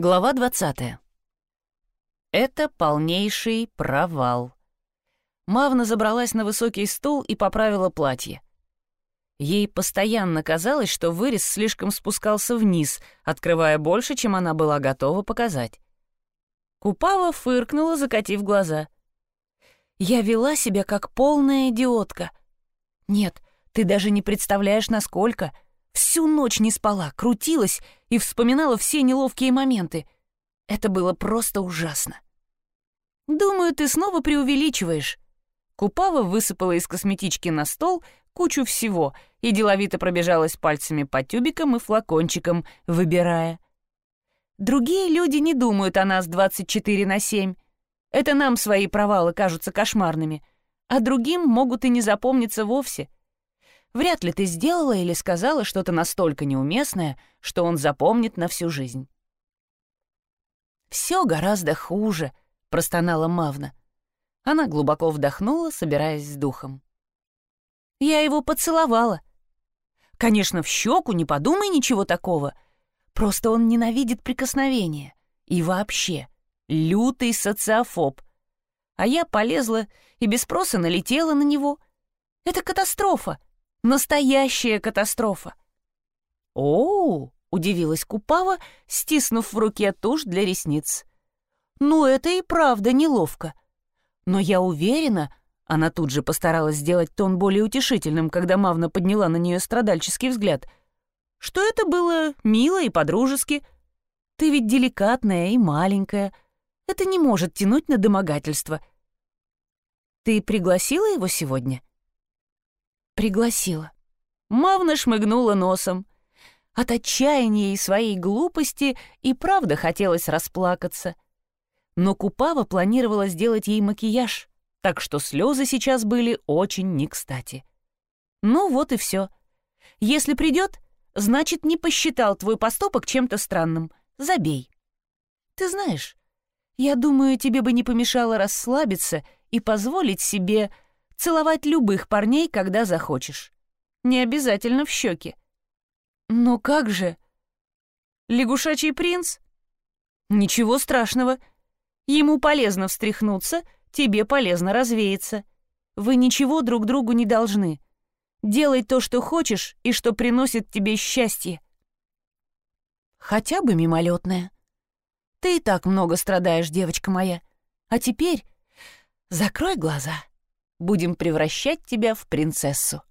Глава 20. Это полнейший провал. Мавна забралась на высокий стул и поправила платье. Ей постоянно казалось, что вырез слишком спускался вниз, открывая больше, чем она была готова показать. Купава фыркнула, закатив глаза. «Я вела себя как полная идиотка. Нет, ты даже не представляешь, насколько...» Всю ночь не спала, крутилась и вспоминала все неловкие моменты. Это было просто ужасно. «Думаю, ты снова преувеличиваешь». Купава высыпала из косметички на стол кучу всего и деловито пробежалась пальцами по тюбикам и флакончикам, выбирая. «Другие люди не думают о нас 24 на 7. Это нам свои провалы кажутся кошмарными, а другим могут и не запомниться вовсе. Вряд ли ты сделала или сказала что-то настолько неуместное, что он запомнит на всю жизнь. «Все гораздо хуже», — простонала Мавна. Она глубоко вдохнула, собираясь с духом. «Я его поцеловала. Конечно, в щеку, не подумай ничего такого. Просто он ненавидит прикосновения. И вообще, лютый социофоб. А я полезла и без спроса налетела на него. Это катастрофа. Настоящая катастрофа. О, удивилась Купава, стиснув в руке тушь для ресниц. Ну, это и правда неловко. Но я уверена, она тут же постаралась сделать тон более утешительным, когда Мавна подняла на нее страдальческий взгляд, что это было мило и подружески. Ты ведь деликатная и маленькая. Это не может тянуть на домогательство. Ты пригласила его сегодня? Пригласила. Мавна шмыгнула носом. От отчаяния и своей глупости и правда хотелось расплакаться. Но Купава планировала сделать ей макияж, так что слезы сейчас были очень не кстати. Ну вот и все. Если придет, значит, не посчитал твой поступок чем-то странным. Забей. Ты знаешь, я думаю, тебе бы не помешало расслабиться и позволить себе целовать любых парней, когда захочешь. Не обязательно в щеки. Но как же? Лягушачий принц? Ничего страшного. Ему полезно встряхнуться, тебе полезно развеяться. Вы ничего друг другу не должны. Делай то, что хочешь и что приносит тебе счастье. Хотя бы мимолетное. Ты и так много страдаешь, девочка моя. А теперь закрой глаза будем превращать тебя в принцессу».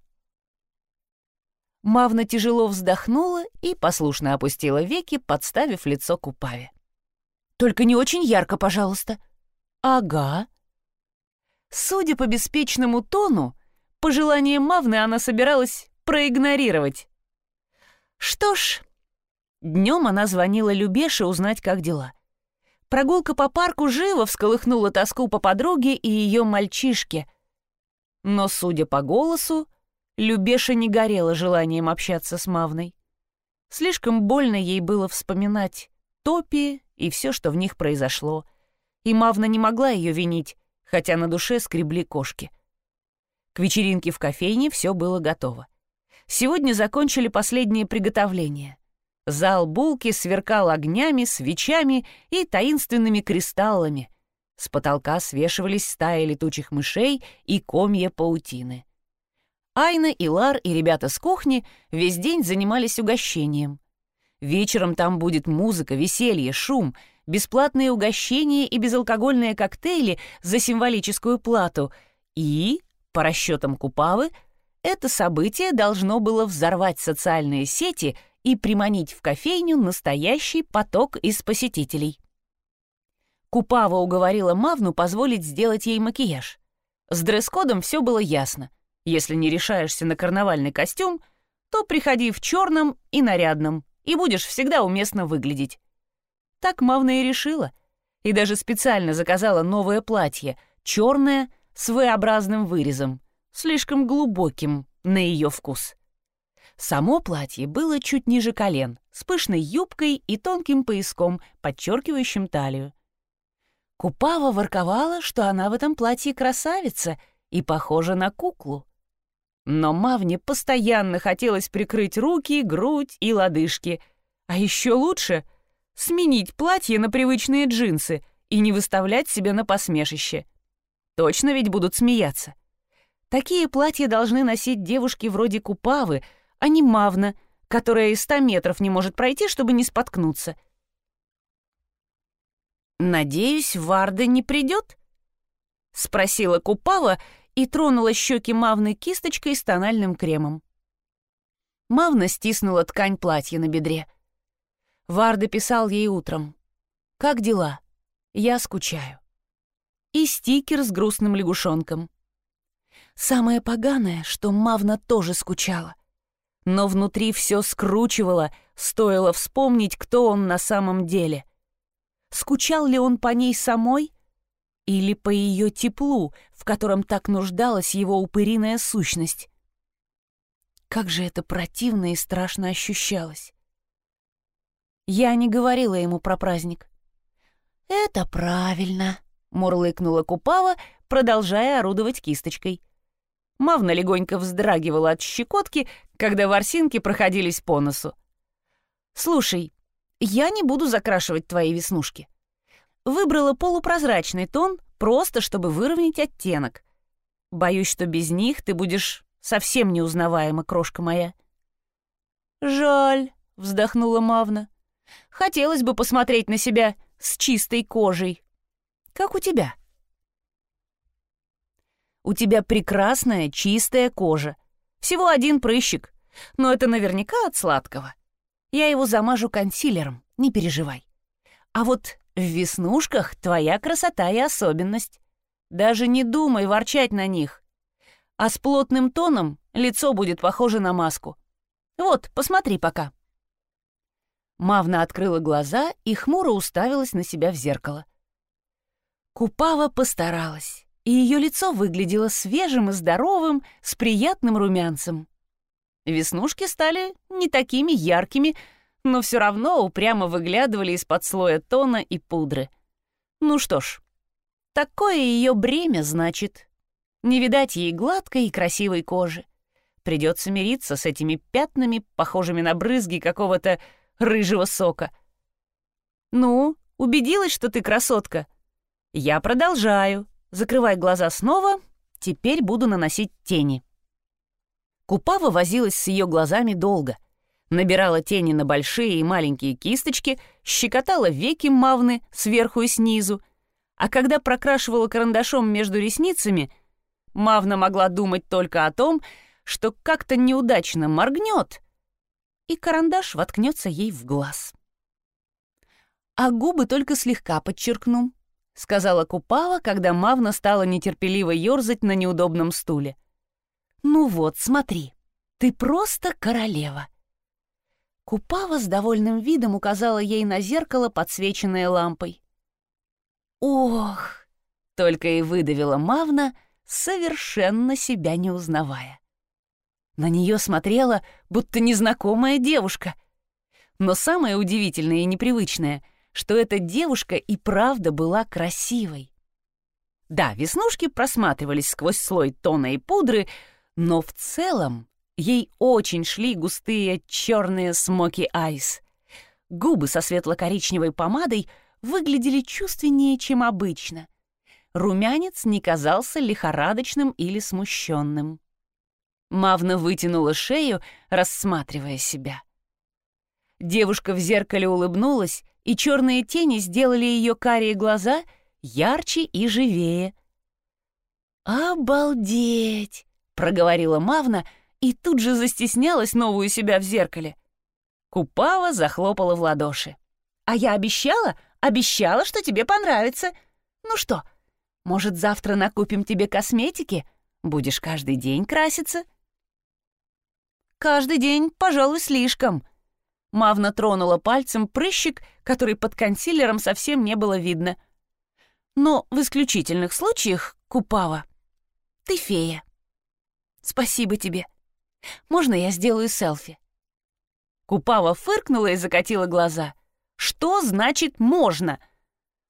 Мавна тяжело вздохнула и послушно опустила веки, подставив лицо Купаве. «Только не очень ярко, пожалуйста». «Ага». Судя по беспечному тону, пожелание Мавны она собиралась проигнорировать. Что ж, днем она звонила Любеше узнать, как дела. Прогулка по парку живо всколыхнула тоску по подруге и ее мальчишке — но, судя по голосу, Любеша не горела желанием общаться с Мавной. Слишком больно ей было вспоминать топи и все, что в них произошло, и Мавна не могла ее винить, хотя на душе скребли кошки. К вечеринке в кофейне все было готово. Сегодня закончили последние приготовления. Зал булки сверкал огнями, свечами и таинственными кристаллами — с потолка свешивались стаи летучих мышей и комья паутины. Айна, Илар и ребята с кухни весь день занимались угощением. Вечером там будет музыка, веселье, шум, бесплатные угощения и безалкогольные коктейли за символическую плату. И, по расчетам Купавы, это событие должно было взорвать социальные сети и приманить в кофейню настоящий поток из посетителей. Купава уговорила Мавну позволить сделать ей макияж. С дресс-кодом все было ясно. Если не решаешься на карнавальный костюм, то приходи в черном и нарядном, и будешь всегда уместно выглядеть. Так Мавна и решила. И даже специально заказала новое платье, черное, с V-образным вырезом, слишком глубоким на ее вкус. Само платье было чуть ниже колен, с пышной юбкой и тонким пояском, подчеркивающим талию. Купава ворковала, что она в этом платье красавица и похожа на куклу. Но Мавне постоянно хотелось прикрыть руки, грудь и лодыжки, а еще лучше Сменить платье на привычные джинсы и не выставлять себя на посмешище. Точно ведь будут смеяться. Такие платья должны носить девушки вроде Купавы, а не Мавна, которая и ста метров не может пройти, чтобы не споткнуться. «Надеюсь, Варда не придет?» — спросила Купава и тронула щеки Мавны кисточкой с тональным кремом. Мавна стиснула ткань платья на бедре. Варда писал ей утром. «Как дела? Я скучаю». И стикер с грустным лягушонком. Самое поганое, что Мавна тоже скучала. Но внутри все скручивало, стоило вспомнить, кто он на самом деле. Скучал ли он по ней самой или по ее теплу, в котором так нуждалась его упыриная сущность? Как же это противно и страшно ощущалось. Я не говорила ему про праздник. «Это правильно», — мурлыкнула Купава, продолжая орудовать кисточкой. Мавна легонько вздрагивала от щекотки, когда ворсинки проходились по носу. «Слушай, я не буду закрашивать твои веснушки. Выбрала полупрозрачный тон, просто чтобы выровнять оттенок. Боюсь, что без них ты будешь совсем неузнаваема, крошка моя». «Жаль», — вздохнула Мавна. «Хотелось бы посмотреть на себя с чистой кожей. Как у тебя?» У тебя прекрасная чистая кожа. Всего один прыщик, но это наверняка от сладкого. Я его замажу консилером, не переживай. А вот в веснушках твоя красота и особенность. Даже не думай ворчать на них. А с плотным тоном лицо будет похоже на маску. Вот, посмотри пока. Мавна открыла глаза и хмуро уставилась на себя в зеркало. Купава постаралась и ее лицо выглядело свежим и здоровым, с приятным румянцем. Веснушки стали не такими яркими, но все равно упрямо выглядывали из-под слоя тона и пудры. Ну что ж, такое ее бремя, значит. Не видать ей гладкой и красивой кожи. Придется мириться с этими пятнами, похожими на брызги какого-то рыжего сока. «Ну, убедилась, что ты красотка?» «Я продолжаю», Закрывай глаза снова, теперь буду наносить тени. Купава возилась с ее глазами долго. Набирала тени на большие и маленькие кисточки, щекотала веки мавны сверху и снизу, а когда прокрашивала карандашом между ресницами, мавна могла думать только о том, что как-то неудачно моргнет, и карандаш воткнется ей в глаз. А губы только слегка подчеркну, — сказала Купава, когда Мавна стала нетерпеливо ёрзать на неудобном стуле. «Ну вот, смотри, ты просто королева». Купава с довольным видом указала ей на зеркало, подсвеченное лампой. «Ох!» — только и выдавила Мавна, совершенно себя не узнавая. На нее смотрела, будто незнакомая девушка. Но самое удивительное и непривычное — что эта девушка и правда была красивой. Да, веснушки просматривались сквозь слой тона и пудры, но в целом ей очень шли густые черные смоки айс. Губы со светло-коричневой помадой выглядели чувственнее, чем обычно. Румянец не казался лихорадочным или смущенным. Мавна вытянула шею, рассматривая себя. Девушка в зеркале улыбнулась и черные тени сделали ее карие глаза ярче и живее. «Обалдеть!» — проговорила Мавна и тут же застеснялась новую себя в зеркале. Купава захлопала в ладоши. «А я обещала, обещала, что тебе понравится. Ну что, может, завтра накупим тебе косметики? Будешь каждый день краситься?» «Каждый день, пожалуй, слишком», Мавна тронула пальцем прыщик, который под консилером совсем не было видно. Но в исключительных случаях, Купава, ты фея. Спасибо тебе. Можно я сделаю селфи? Купава фыркнула и закатила глаза. Что значит «можно»?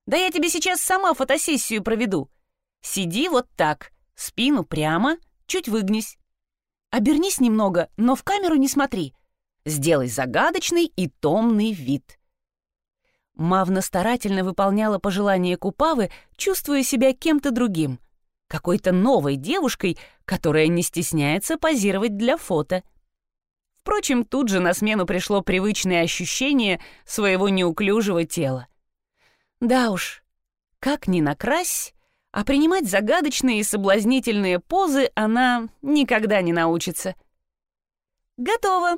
Да я тебе сейчас сама фотосессию проведу. Сиди вот так, спину прямо, чуть выгнись. Обернись немного, но в камеру не смотри — Сделай загадочный и томный вид. Мавна старательно выполняла пожелания Купавы, чувствуя себя кем-то другим, какой-то новой девушкой, которая не стесняется позировать для фото. Впрочем, тут же на смену пришло привычное ощущение своего неуклюжего тела. Да уж, как ни накрась, а принимать загадочные и соблазнительные позы она никогда не научится. Готово.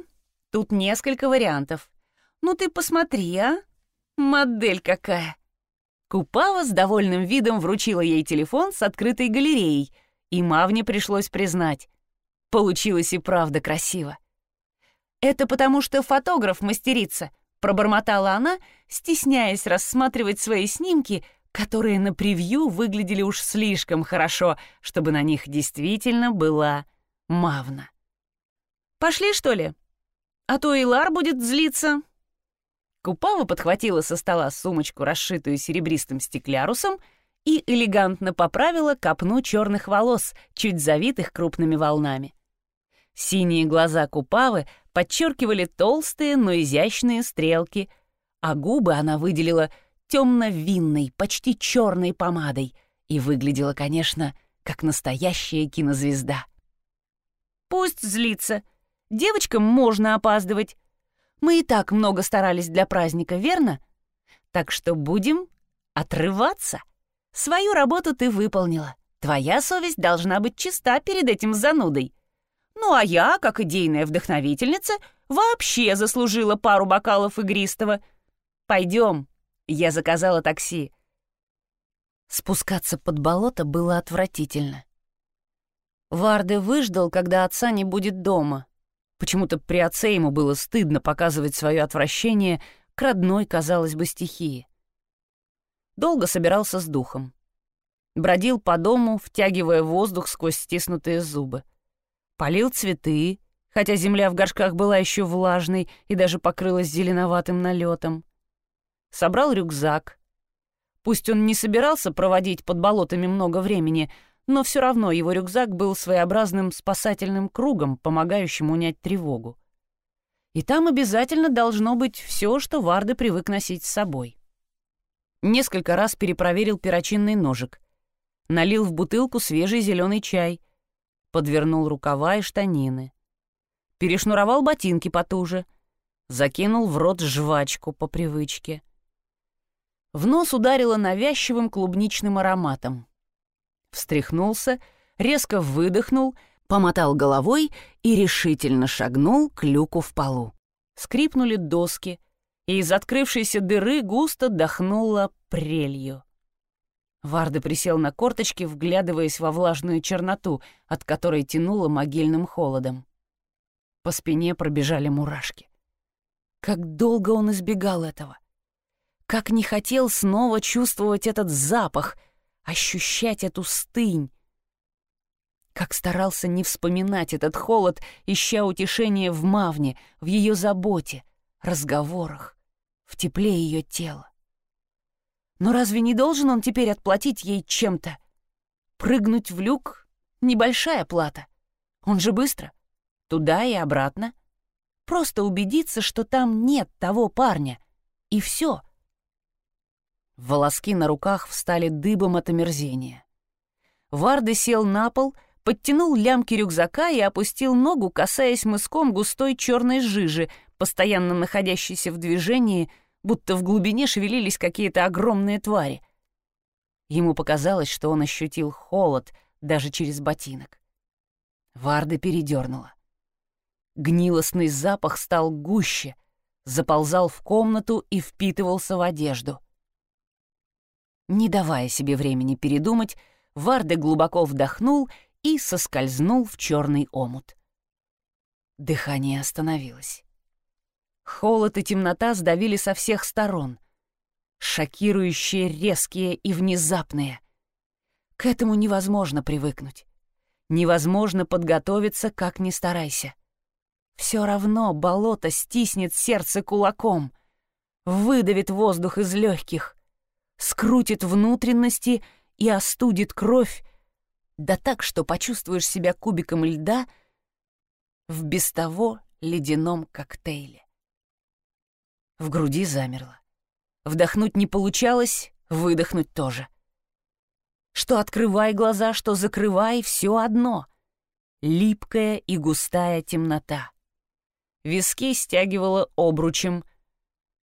Тут несколько вариантов. Ну ты посмотри, а? Модель какая. Купава с довольным видом вручила ей телефон с открытой галереей, и Мавне пришлось признать. Получилось и правда красиво. «Это потому, что фотограф мастерица», — пробормотала она, стесняясь рассматривать свои снимки — которые на превью выглядели уж слишком хорошо, чтобы на них действительно была мавна. «Пошли, что ли? А то и Лар будет злиться». Купава подхватила со стола сумочку, расшитую серебристым стеклярусом, и элегантно поправила копну черных волос, чуть завитых крупными волнами. Синие глаза Купавы подчеркивали толстые, но изящные стрелки, а губы она выделила — темно-винной, почти черной помадой и выглядела, конечно, как настоящая кинозвезда. «Пусть злится. Девочкам можно опаздывать. Мы и так много старались для праздника, верно? Так что будем отрываться. Свою работу ты выполнила. Твоя совесть должна быть чиста перед этим занудой. Ну а я, как идейная вдохновительница, вообще заслужила пару бокалов игристого. Пойдем, я заказала такси. Спускаться под болото было отвратительно. Варды выждал, когда отца не будет дома. Почему-то при отце ему было стыдно показывать свое отвращение к родной, казалось бы, стихии. Долго собирался с духом. Бродил по дому, втягивая воздух сквозь стиснутые зубы. Полил цветы, хотя земля в горшках была еще влажной и даже покрылась зеленоватым налетом собрал рюкзак. Пусть он не собирался проводить под болотами много времени, но все равно его рюкзак был своеобразным спасательным кругом, помогающим унять тревогу. И там обязательно должно быть все, что Варды привык носить с собой. Несколько раз перепроверил перочинный ножик. Налил в бутылку свежий зеленый чай. Подвернул рукава и штанины. Перешнуровал ботинки потуже. Закинул в рот жвачку по привычке. В нос ударило навязчивым клубничным ароматом. Встряхнулся, резко выдохнул, помотал головой и решительно шагнул к люку в полу. Скрипнули доски, и из открывшейся дыры густо дохнуло прелью. Варда присел на корточки, вглядываясь во влажную черноту, от которой тянуло могильным холодом. По спине пробежали мурашки. Как долго он избегал этого — как не хотел снова чувствовать этот запах, ощущать эту стынь. Как старался не вспоминать этот холод, ища утешение в Мавне, в ее заботе, разговорах, в тепле ее тела. Но разве не должен он теперь отплатить ей чем-то? Прыгнуть в люк — небольшая плата. Он же быстро. Туда и обратно. Просто убедиться, что там нет того парня. И все — Волоски на руках встали дыбом от омерзения. Варды сел на пол, подтянул лямки рюкзака и опустил ногу, касаясь мыском густой черной жижи, постоянно находящейся в движении, будто в глубине шевелились какие-то огромные твари. Ему показалось, что он ощутил холод даже через ботинок. Варды передернула. Гнилостный запах стал гуще, заползал в комнату и впитывался в одежду — не давая себе времени передумать, Варде глубоко вдохнул и соскользнул в черный омут. Дыхание остановилось. Холод и темнота сдавили со всех сторон. Шокирующие, резкие и внезапные. К этому невозможно привыкнуть. Невозможно подготовиться, как ни старайся. Все равно болото стиснет сердце кулаком, выдавит воздух из легких, скрутит внутренности и остудит кровь, да так, что почувствуешь себя кубиком льда в без того ледяном коктейле. В груди замерло. Вдохнуть не получалось, выдохнуть тоже. Что открывай глаза, что закрывай, все одно. Липкая и густая темнота. Виски стягивало обручем,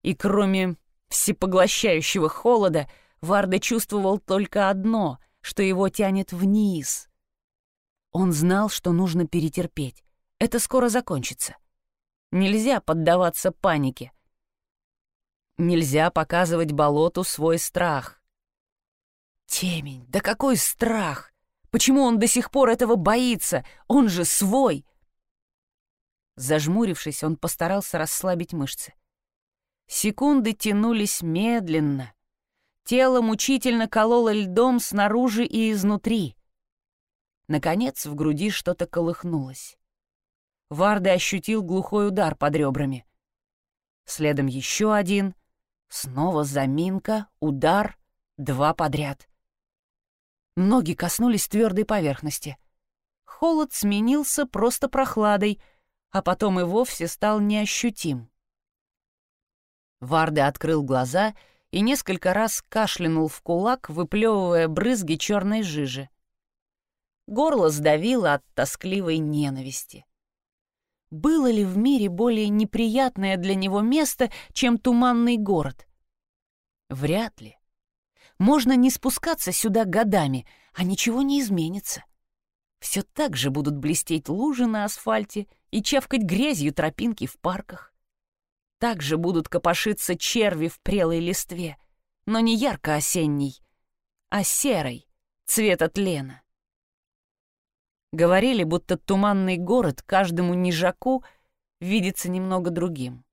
и кроме всепоглощающего холода Варда чувствовал только одно, что его тянет вниз. Он знал, что нужно перетерпеть. Это скоро закончится. Нельзя поддаваться панике. Нельзя показывать болоту свой страх. Темень, да какой страх! Почему он до сих пор этого боится? Он же свой! Зажмурившись, он постарался расслабить мышцы. Секунды тянулись медленно. Тело мучительно кололо льдом снаружи и изнутри. Наконец в груди что-то колыхнулось. Варда ощутил глухой удар под ребрами. Следом еще один. Снова заминка, удар, два подряд. Ноги коснулись твердой поверхности. Холод сменился просто прохладой, а потом и вовсе стал неощутим. Варда открыл глаза и несколько раз кашлянул в кулак, выплевывая брызги черной жижи. Горло сдавило от тоскливой ненависти. Было ли в мире более неприятное для него место, чем туманный город? Вряд ли. Можно не спускаться сюда годами, а ничего не изменится. Все так же будут блестеть лужи на асфальте и чавкать грязью тропинки в парках. Так же будут копошиться черви в прелой листве, но не ярко-осенней, а серой, цвета тлена. Говорили, будто туманный город каждому нежаку видится немного другим.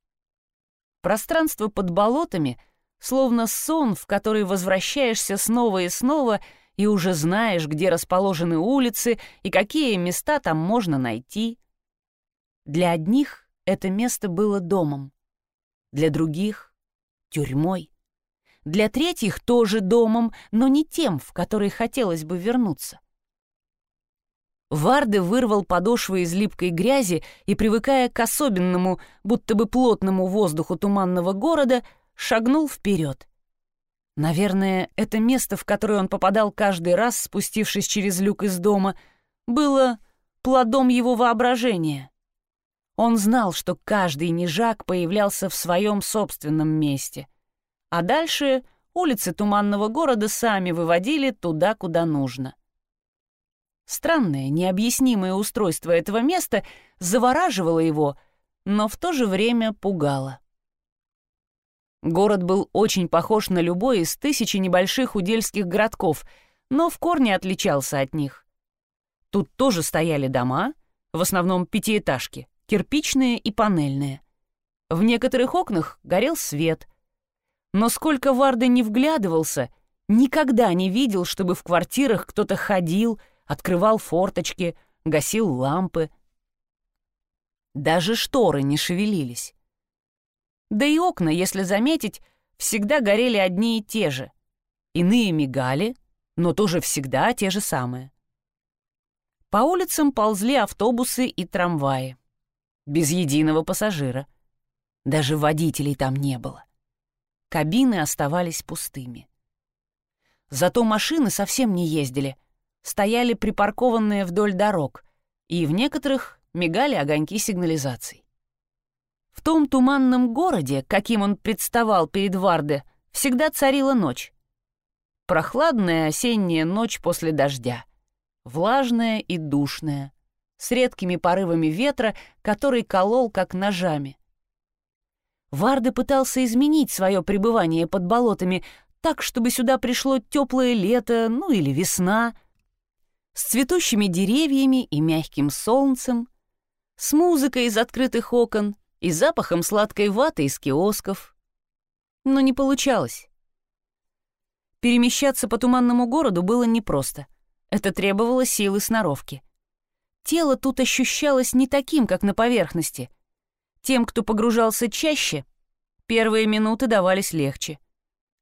Пространство под болотами словно сон, в который возвращаешься снова и снова и уже знаешь, где расположены улицы и какие места там можно найти. Для одних это место было домом, для других — тюрьмой, для третьих тоже домом, но не тем, в который хотелось бы вернуться. Варды вырвал подошвы из липкой грязи и, привыкая к особенному, будто бы плотному воздуху туманного города, шагнул вперед. Наверное, это место, в которое он попадал каждый раз, спустившись через люк из дома, было плодом его воображения. Он знал, что каждый нежак появлялся в своем собственном месте. А дальше улицы туманного города сами выводили туда, куда нужно. Странное, необъяснимое устройство этого места завораживало его, но в то же время пугало. Город был очень похож на любой из тысячи небольших удельских городков, но в корне отличался от них. Тут тоже стояли дома, в основном пятиэтажки, кирпичные и панельные. В некоторых окнах горел свет. Но сколько Варды не вглядывался, никогда не видел, чтобы в квартирах кто-то ходил — открывал форточки, гасил лампы. Даже шторы не шевелились. Да и окна, если заметить, всегда горели одни и те же. Иные мигали, но тоже всегда те же самые. По улицам ползли автобусы и трамваи. Без единого пассажира. Даже водителей там не было. Кабины оставались пустыми. Зато машины совсем не ездили, стояли припаркованные вдоль дорог, и в некоторых мигали огоньки сигнализаций. В том туманном городе, каким он представал перед Варде, всегда царила ночь. Прохладная осенняя ночь после дождя, влажная и душная, с редкими порывами ветра, который колол как ножами. Варда пытался изменить свое пребывание под болотами так, чтобы сюда пришло теплое лето, ну или весна, с цветущими деревьями и мягким солнцем, с музыкой из открытых окон и запахом сладкой ваты из киосков. Но не получалось. Перемещаться по туманному городу было непросто. Это требовало силы сноровки. Тело тут ощущалось не таким, как на поверхности. Тем, кто погружался чаще, первые минуты давались легче.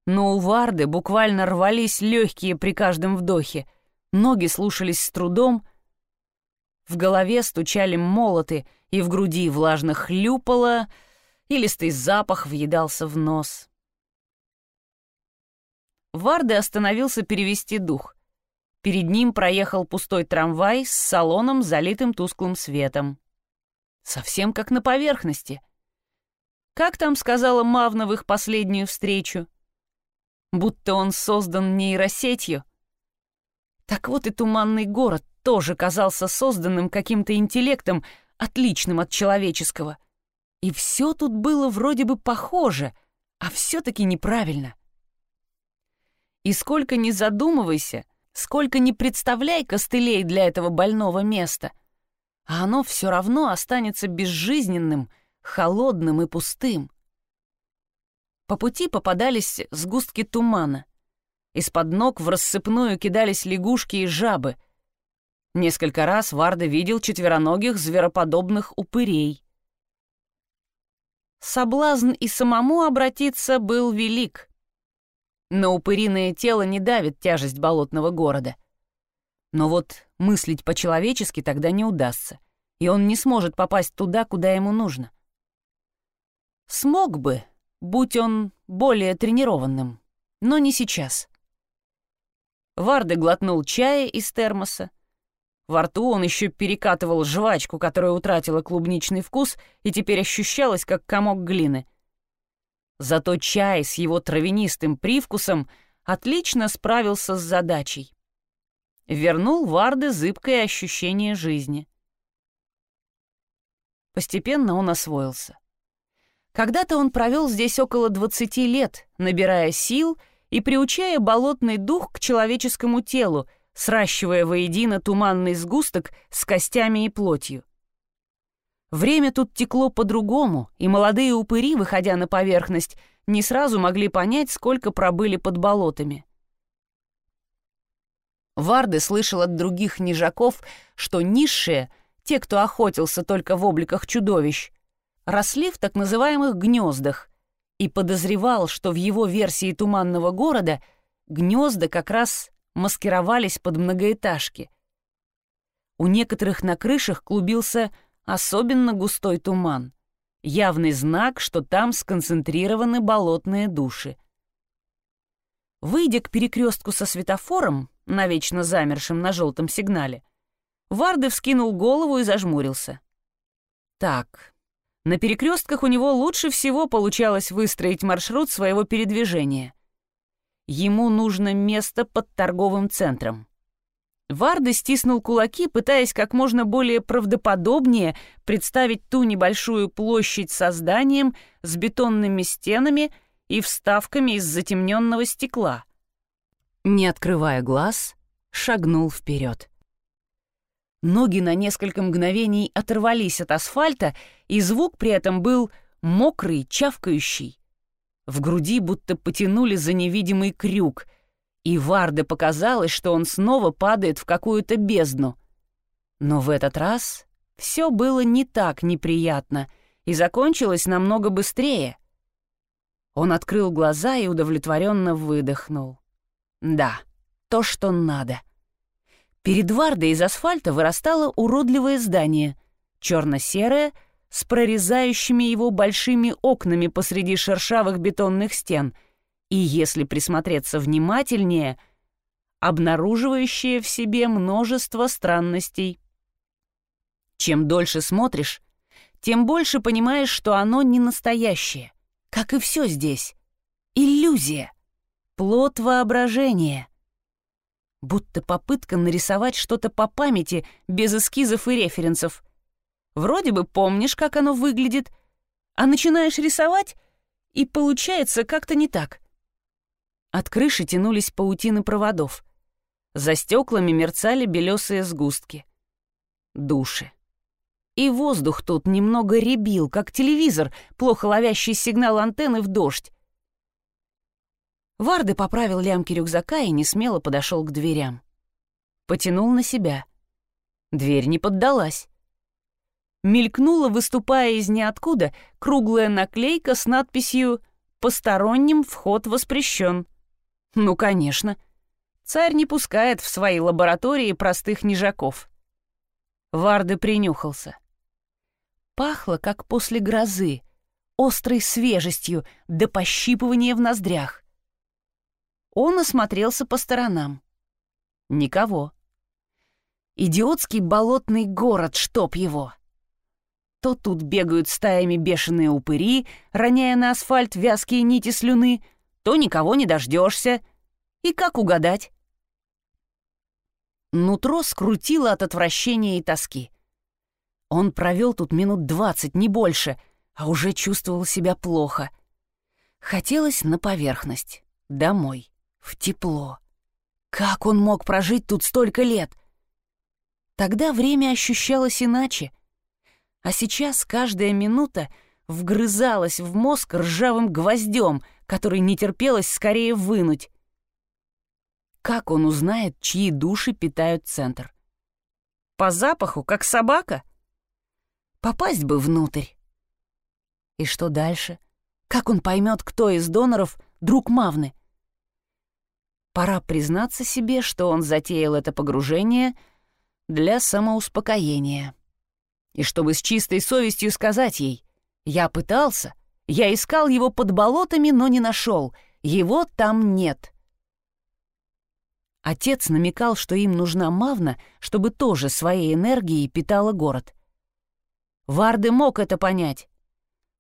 Но у Варды буквально рвались легкие при каждом вдохе — ноги слушались с трудом, в голове стучали молоты, и в груди влажно хлюпало, и листый запах въедался в нос. Варды остановился перевести дух. Перед ним проехал пустой трамвай с салоном, залитым тусклым светом. Совсем как на поверхности. Как там сказала Мавна в их последнюю встречу? Будто он создан нейросетью. Так вот и туманный город тоже казался созданным каким-то интеллектом, отличным от человеческого. И все тут было вроде бы похоже, а все-таки неправильно. И сколько ни задумывайся, сколько ни представляй костылей для этого больного места, а оно все равно останется безжизненным, холодным и пустым. По пути попадались сгустки тумана. Из-под ног в рассыпную кидались лягушки и жабы. Несколько раз Варда видел четвероногих звероподобных упырей. Соблазн и самому обратиться был велик. Но упыриное тело не давит тяжесть болотного города. Но вот мыслить по-человечески тогда не удастся, и он не сможет попасть туда, куда ему нужно. Смог бы, будь он более тренированным, но не сейчас. Варды глотнул чая из термоса. Во рту он еще перекатывал жвачку, которая утратила клубничный вкус и теперь ощущалась, как комок глины. Зато чай с его травянистым привкусом отлично справился с задачей. Вернул Варды зыбкое ощущение жизни. Постепенно он освоился. Когда-то он провел здесь около 20 лет, набирая сил и приучая болотный дух к человеческому телу, сращивая воедино туманный сгусток с костями и плотью. Время тут текло по-другому, и молодые упыри, выходя на поверхность, не сразу могли понять, сколько пробыли под болотами. Варды слышал от других нежаков, что низшие, те, кто охотился только в обликах чудовищ, росли в так называемых гнездах, и подозревал, что в его версии туманного города гнезда как раз маскировались под многоэтажки. У некоторых на крышах клубился особенно густой туман, явный знак, что там сконцентрированы болотные души. Выйдя к перекрестку со светофором, навечно замершим на желтом сигнале, Варды вскинул голову и зажмурился. Так, на перекрестках у него лучше всего получалось выстроить маршрут своего передвижения. Ему нужно место под торговым центром. Варда стиснул кулаки, пытаясь как можно более правдоподобнее представить ту небольшую площадь со зданием, с бетонными стенами и вставками из затемненного стекла. Не открывая глаз, шагнул вперед. Ноги на несколько мгновений оторвались от асфальта, и звук при этом был мокрый, чавкающий. В груди будто потянули за невидимый крюк, и Варде показалось, что он снова падает в какую-то бездну. Но в этот раз все было не так неприятно и закончилось намного быстрее. Он открыл глаза и удовлетворенно выдохнул. «Да, то, что надо». Перед Вардой из асфальта вырастало уродливое здание, черно-серое, с прорезающими его большими окнами посреди шершавых бетонных стен, и, если присмотреться внимательнее, обнаруживающее в себе множество странностей. Чем дольше смотришь, тем больше понимаешь, что оно не настоящее, как и все здесь. Иллюзия, плод воображения будто попытка нарисовать что-то по памяти без эскизов и референсов. Вроде бы помнишь, как оно выглядит, а начинаешь рисовать, и получается как-то не так. От крыши тянулись паутины проводов. За стеклами мерцали белесые сгустки. Души. И воздух тут немного ребил, как телевизор, плохо ловящий сигнал антенны в дождь. Варды поправил лямки рюкзака и несмело подошел к дверям. Потянул на себя. Дверь не поддалась. Мелькнула, выступая из ниоткуда, круглая наклейка с надписью «Посторонним вход воспрещен». Ну, конечно. Царь не пускает в свои лаборатории простых нежаков. Варды принюхался. Пахло, как после грозы, острой свежестью до пощипывания в ноздрях. Он осмотрелся по сторонам. Никого. Идиотский болотный город, чтоб его. То тут бегают стаями бешеные упыри, роняя на асфальт вязкие нити слюны, то никого не дождешься. И как угадать? Нутро скрутило от отвращения и тоски. Он провел тут минут двадцать, не больше, а уже чувствовал себя плохо. Хотелось на поверхность, домой, в тепло. Как он мог прожить тут столько лет? Тогда время ощущалось иначе. А сейчас каждая минута вгрызалась в мозг ржавым гвоздем, который не терпелось скорее вынуть. Как он узнает, чьи души питают центр? По запаху, как собака? Попасть бы внутрь. И что дальше? Как он поймет, кто из доноров друг Мавны? Пора признаться себе, что он затеял это погружение для самоуспокоения. И чтобы с чистой совестью сказать ей, «Я пытался, я искал его под болотами, но не нашел, его там нет». Отец намекал, что им нужна Мавна, чтобы тоже своей энергией питала город — Варды мог это понять.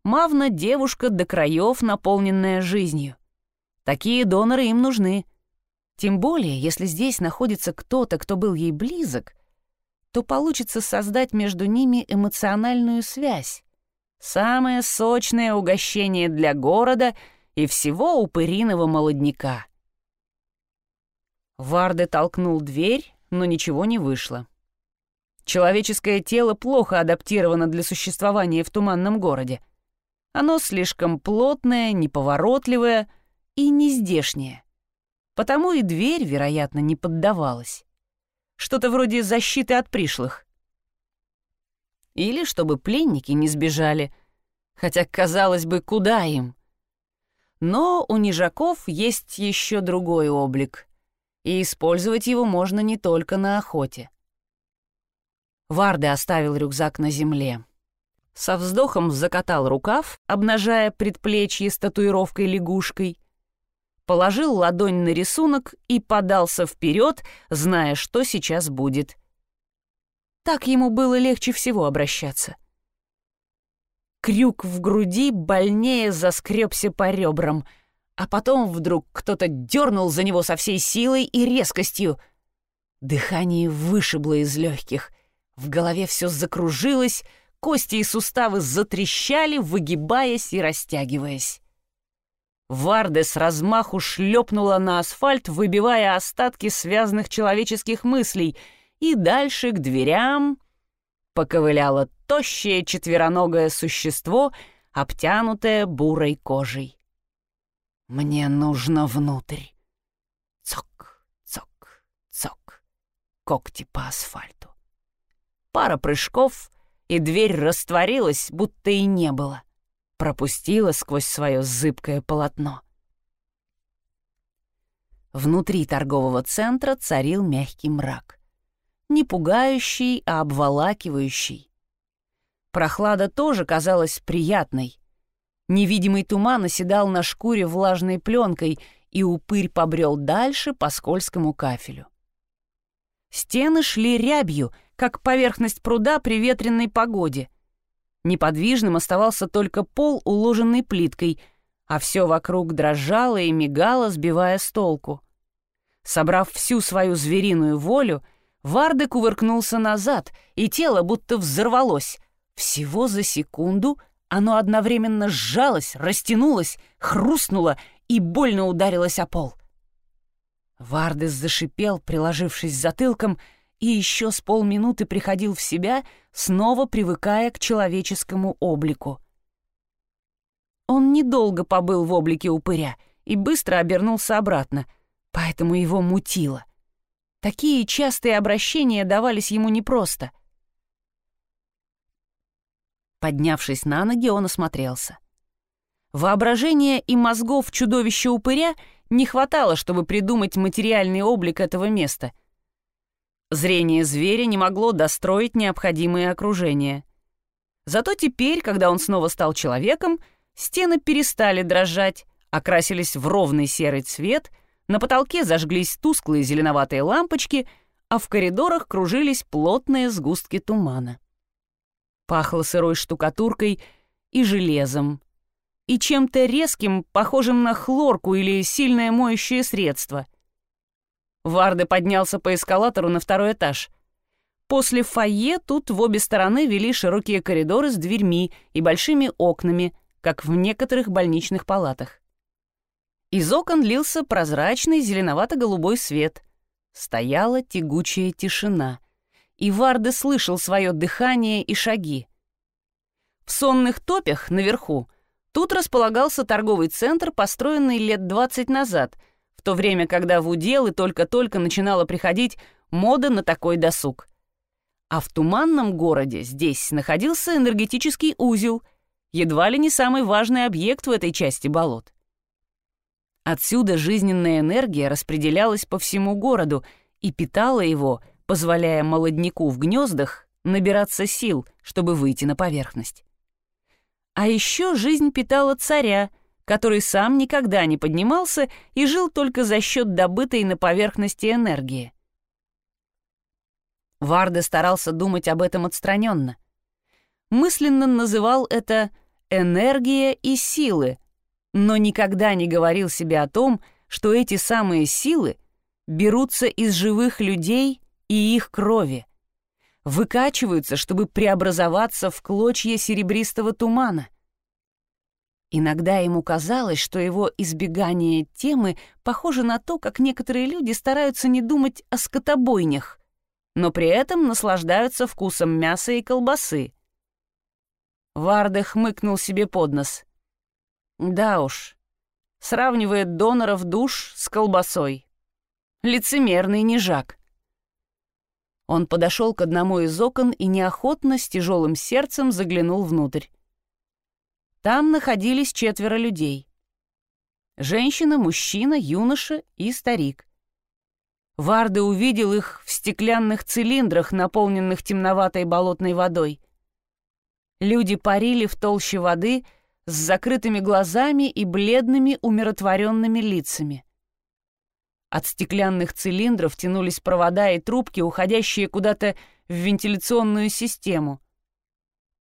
Мавна — девушка до краев, наполненная жизнью. Такие доноры им нужны. Тем более, если здесь находится кто-то, кто был ей близок, то получится создать между ними эмоциональную связь. Самое сочное угощение для города и всего упыриного молодняка. Варде толкнул дверь, но ничего не вышло. Человеческое тело плохо адаптировано для существования в туманном городе. Оно слишком плотное, неповоротливое и нездешнее. Потому и дверь, вероятно, не поддавалась. Что-то вроде защиты от пришлых. Или чтобы пленники не сбежали, хотя, казалось бы, куда им? Но у нижаков есть еще другой облик, и использовать его можно не только на охоте. Варды оставил рюкзак на земле. Со вздохом закатал рукав, обнажая предплечье с татуировкой-лягушкой, положил ладонь на рисунок и подался вперед, зная, что сейчас будет. Так ему было легче всего обращаться. Крюк в груди больнее заскребся по ребрам, а потом вдруг кто-то дернул за него со всей силой и резкостью. Дыхание вышибло из легких — в голове все закружилось, кости и суставы затрещали, выгибаясь и растягиваясь. Варде с размаху шлепнула на асфальт, выбивая остатки связанных человеческих мыслей, и дальше к дверям поковыляло тощее четвероногое существо, обтянутое бурой кожей. «Мне нужно внутрь!» Цок, цок, цок. Когти по асфальту. Пара прыжков, и дверь растворилась, будто и не было. Пропустила сквозь свое зыбкое полотно. Внутри торгового центра царил мягкий мрак. Не пугающий, а обволакивающий. Прохлада тоже казалась приятной. Невидимый туман оседал на шкуре влажной пленкой, и упырь побрел дальше по скользкому кафелю. Стены шли рябью, как поверхность пруда при ветренной погоде. Неподвижным оставался только пол, уложенный плиткой, а все вокруг дрожало и мигало, сбивая с толку. Собрав всю свою звериную волю, Варды кувыркнулся назад, и тело будто взорвалось. Всего за секунду оно одновременно сжалось, растянулось, хрустнуло и больно ударилось о пол. Вардес зашипел, приложившись затылком, и еще с полминуты приходил в себя, снова привыкая к человеческому облику. Он недолго побыл в облике упыря и быстро обернулся обратно, поэтому его мутило. Такие частые обращения давались ему непросто. Поднявшись на ноги, он осмотрелся. Воображение и мозгов чудовища-упыря не хватало, чтобы придумать материальный облик этого места. Зрение зверя не могло достроить необходимое окружение. Зато теперь, когда он снова стал человеком, стены перестали дрожать, окрасились в ровный серый цвет, На потолке зажглись тусклые зеленоватые лампочки, а в коридорах кружились плотные сгустки тумана. Пахло сырой штукатуркой и железом, и чем-то резким, похожим на хлорку или сильное моющее средство. Варде поднялся по эскалатору на второй этаж. После фойе тут в обе стороны вели широкие коридоры с дверьми и большими окнами, как в некоторых больничных палатах. Из окон лился прозрачный зеленовато-голубой свет. Стояла тягучая тишина, и Варде слышал свое дыхание и шаги. В сонных топях наверху тут располагался торговый центр, построенный лет 20 назад, в то время, когда в уделы только-только начинала приходить мода на такой досуг. А в туманном городе здесь находился энергетический узел, едва ли не самый важный объект в этой части болот. Отсюда жизненная энергия распределялась по всему городу и питала его, позволяя молодняку в гнездах набираться сил, чтобы выйти на поверхность. А еще жизнь питала царя, который сам никогда не поднимался и жил только за счет добытой на поверхности энергии. Варде старался думать об этом отстраненно. Мысленно называл это «энергия и силы», но никогда не говорил себе о том, что эти самые силы берутся из живых людей и их крови выкачиваются, чтобы преобразоваться в клочья серебристого тумана. Иногда ему казалось, что его избегание темы похоже на то, как некоторые люди стараются не думать о скотобойнях, но при этом наслаждаются вкусом мяса и колбасы. Варде хмыкнул себе под нос. Да уж, сравнивает доноров душ с колбасой. Лицемерный нежак. Он подошел к одному из окон и неохотно, с тяжелым сердцем заглянул внутрь. Там находились четверо людей. Женщина, мужчина, юноша и старик. Варда увидел их в стеклянных цилиндрах, наполненных темноватой болотной водой. Люди парили в толще воды с закрытыми глазами и бледными умиротворенными лицами. От стеклянных цилиндров тянулись провода и трубки, уходящие куда-то в вентиляционную систему.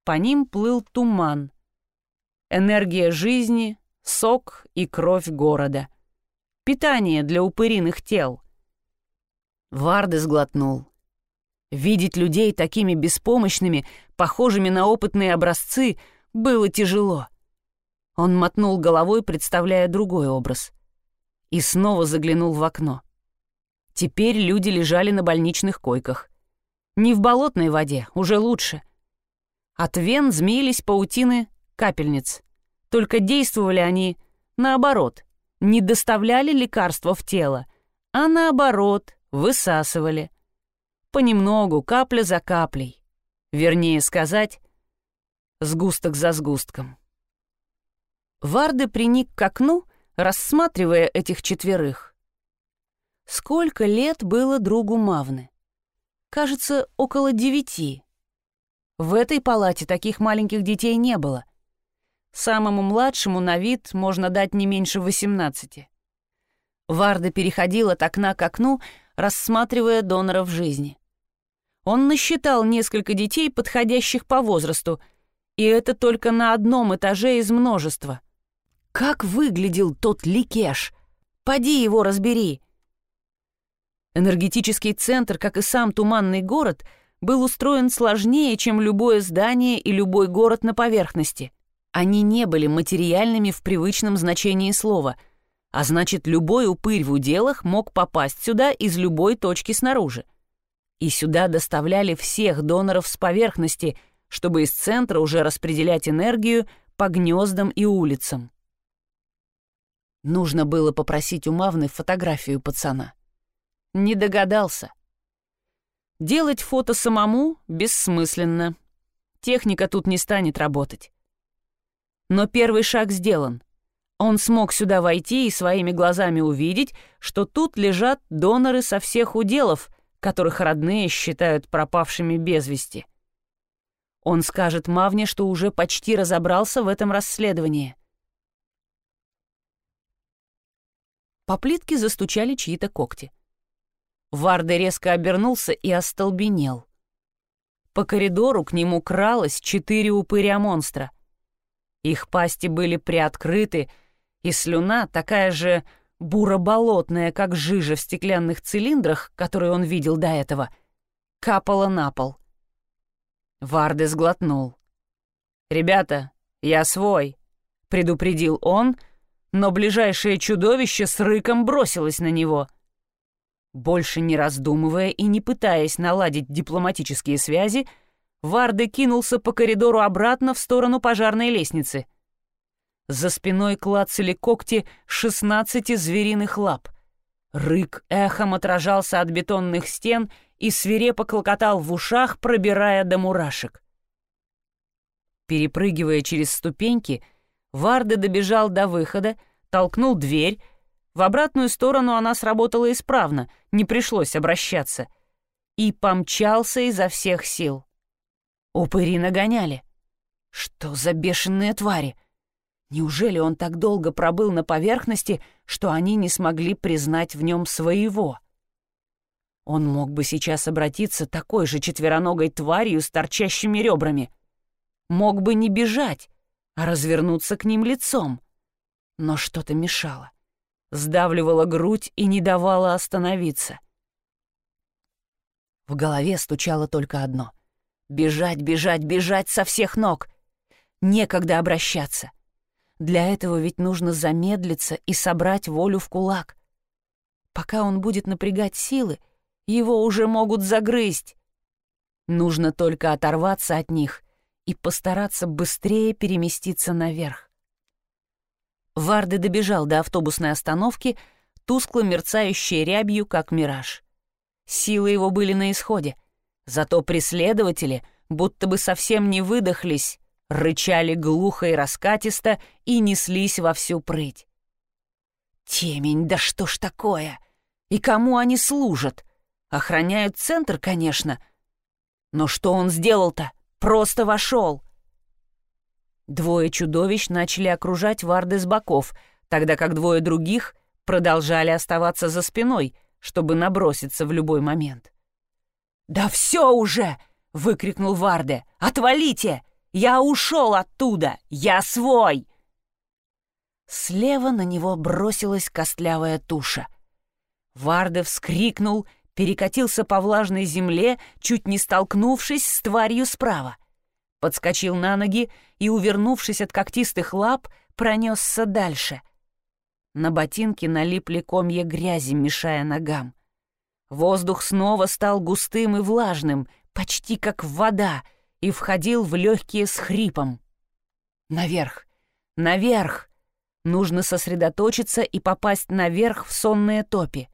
По ним плыл туман. Энергия жизни, сок и кровь города. Питание для упыриных тел. Варды сглотнул. Видеть людей такими беспомощными, похожими на опытные образцы, было тяжело. Он мотнул головой, представляя другой образ — и снова заглянул в окно. Теперь люди лежали на больничных койках. Не в болотной воде, уже лучше. От вен змеились паутины капельниц. Только действовали они наоборот, не доставляли лекарства в тело, а наоборот, высасывали. Понемногу, капля за каплей. Вернее сказать, сгусток за сгустком. Варды приник к окну рассматривая этих четверых. Сколько лет было другу Мавны? Кажется, около девяти. В этой палате таких маленьких детей не было. Самому младшему на вид можно дать не меньше восемнадцати. Варда переходил от окна к окну, рассматривая доноров жизни. Он насчитал несколько детей, подходящих по возрасту, и это только на одном этаже из множества — как выглядел тот ликеш? Поди его разбери. Энергетический центр, как и сам туманный город, был устроен сложнее, чем любое здание и любой город на поверхности. Они не были материальными в привычном значении слова, а значит, любой упырь в уделах мог попасть сюда из любой точки снаружи. И сюда доставляли всех доноров с поверхности, чтобы из центра уже распределять энергию по гнездам и улицам. Нужно было попросить у Мавны фотографию пацана. Не догадался. Делать фото самому бессмысленно. Техника тут не станет работать. Но первый шаг сделан. Он смог сюда войти и своими глазами увидеть, что тут лежат доноры со всех уделов, которых родные считают пропавшими без вести. Он скажет Мавне, что уже почти разобрался в этом расследовании. По плитке застучали чьи-то когти. Варда резко обернулся и остолбенел. По коридору к нему кралось четыре упыря-монстра. Их пасти были приоткрыты, и слюна, такая же буро-болотная, как жижа в стеклянных цилиндрах, которые он видел до этого, капала на пол. Варде сглотнул. «Ребята, я свой», — предупредил он, но ближайшее чудовище с рыком бросилось на него — больше не раздумывая и не пытаясь наладить дипломатические связи, Варде кинулся по коридору обратно в сторону пожарной лестницы. За спиной клацали когти шестнадцати звериных лап. Рык эхом отражался от бетонных стен и свирепо клокотал в ушах, пробирая до мурашек. Перепрыгивая через ступеньки, Варде добежал до выхода, толкнул дверь в обратную сторону она сработала исправно, не пришлось обращаться. И помчался изо всех сил. Упыри нагоняли. Что за бешеные твари? Неужели он так долго пробыл на поверхности, что они не смогли признать в нем своего? Он мог бы сейчас обратиться такой же четвероногой тварью с торчащими ребрами. Мог бы не бежать, а развернуться к ним лицом. Но что-то мешало сдавливала грудь и не давала остановиться. В голове стучало только одно — бежать, бежать, бежать со всех ног. Некогда обращаться. Для этого ведь нужно замедлиться и собрать волю в кулак. Пока он будет напрягать силы, его уже могут загрызть. Нужно только оторваться от них и постараться быстрее переместиться наверх. Варды добежал до автобусной остановки, тускло мерцающей рябью, как мираж. Силы его были на исходе, зато преследователи будто бы совсем не выдохлись, рычали глухо и раскатисто и неслись во всю прыть. «Темень, да что ж такое? И кому они служат? Охраняют центр, конечно. Но что он сделал-то? Просто вошел!» Двое чудовищ начали окружать Варды с боков, тогда как двое других продолжали оставаться за спиной, чтобы наброситься в любой момент. «Да все уже!» — выкрикнул Варде. «Отвалите! Я ушел оттуда! Я свой!» Слева на него бросилась костлявая туша. Варде вскрикнул, перекатился по влажной земле, чуть не столкнувшись с тварью справа подскочил на ноги и, увернувшись от когтистых лап, пронесся дальше. На ботинки налипли комья грязи, мешая ногам. Воздух снова стал густым и влажным, почти как вода, и входил в легкие с хрипом. Наверх! Наверх! Нужно сосредоточиться и попасть наверх в сонные топи.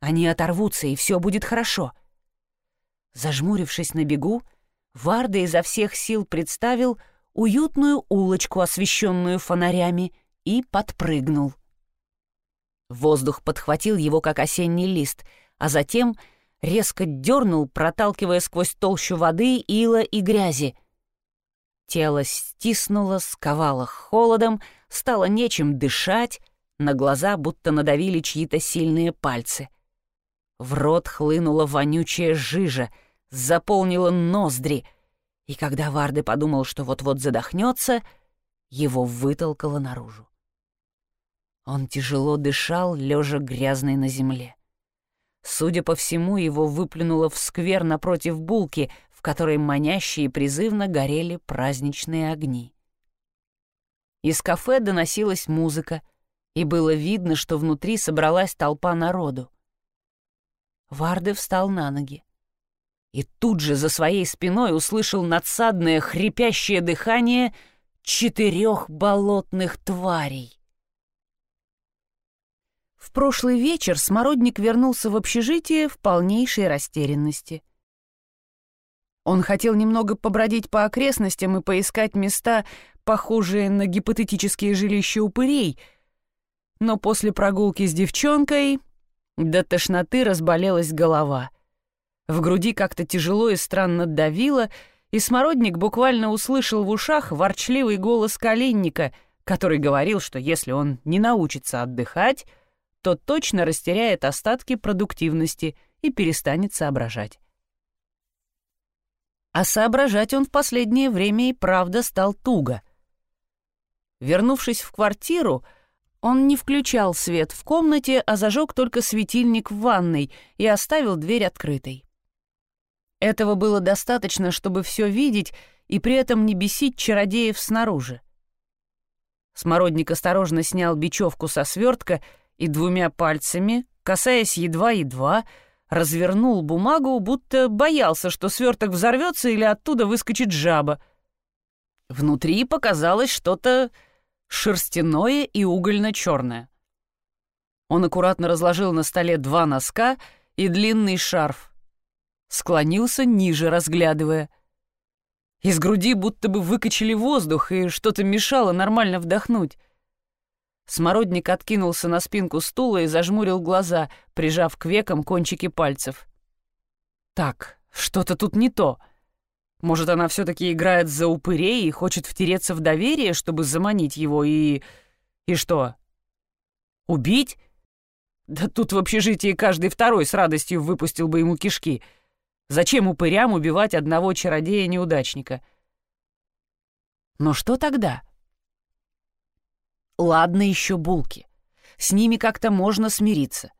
Они оторвутся, и все будет хорошо. Зажмурившись на бегу, Варда изо всех сил представил уютную улочку, освещенную фонарями, и подпрыгнул. Воздух подхватил его, как осенний лист, а затем резко дернул, проталкивая сквозь толщу воды, ила и грязи. Тело стиснуло, сковало холодом, стало нечем дышать, на глаза будто надавили чьи-то сильные пальцы. В рот хлынула вонючая жижа — заполнило ноздри, и когда Варды подумал, что вот-вот задохнется, его вытолкало наружу. Он тяжело дышал, лежа грязный на земле. Судя по всему, его выплюнуло в сквер напротив булки, в которой манящие и призывно горели праздничные огни. Из кафе доносилась музыка, и было видно, что внутри собралась толпа народу. Варды встал на ноги и тут же за своей спиной услышал надсадное хрипящее дыхание четырех болотных тварей. В прошлый вечер Смородник вернулся в общежитие в полнейшей растерянности. Он хотел немного побродить по окрестностям и поискать места, похожие на гипотетические жилища упырей, но после прогулки с девчонкой до тошноты разболелась голова — в груди как-то тяжело и странно давило, и Смородник буквально услышал в ушах ворчливый голос Калинника, который говорил, что если он не научится отдыхать, то точно растеряет остатки продуктивности и перестанет соображать. А соображать он в последнее время и правда стал туго. Вернувшись в квартиру, он не включал свет в комнате, а зажег только светильник в ванной и оставил дверь открытой. Этого было достаточно, чтобы все видеть и при этом не бесить чародеев снаружи. Смородник осторожно снял бечевку со свертка и двумя пальцами, касаясь едва-едва, развернул бумагу, будто боялся, что сверток взорвется или оттуда выскочит жаба. Внутри показалось что-то шерстяное и угольно-черное. Он аккуратно разложил на столе два носка и длинный шарф. Склонился ниже, разглядывая. Из груди будто бы выкачали воздух, и что-то мешало нормально вдохнуть. Смородник откинулся на спинку стула и зажмурил глаза, прижав к векам кончики пальцев. «Так, что-то тут не то. Может, она все-таки играет за упырей и хочет втереться в доверие, чтобы заманить его и... И что? Убить? Да тут в общежитии каждый второй с радостью выпустил бы ему кишки. Зачем упырям убивать одного чародея-неудачника? Но что тогда?» Ладно еще булки. С ними как-то можно смириться.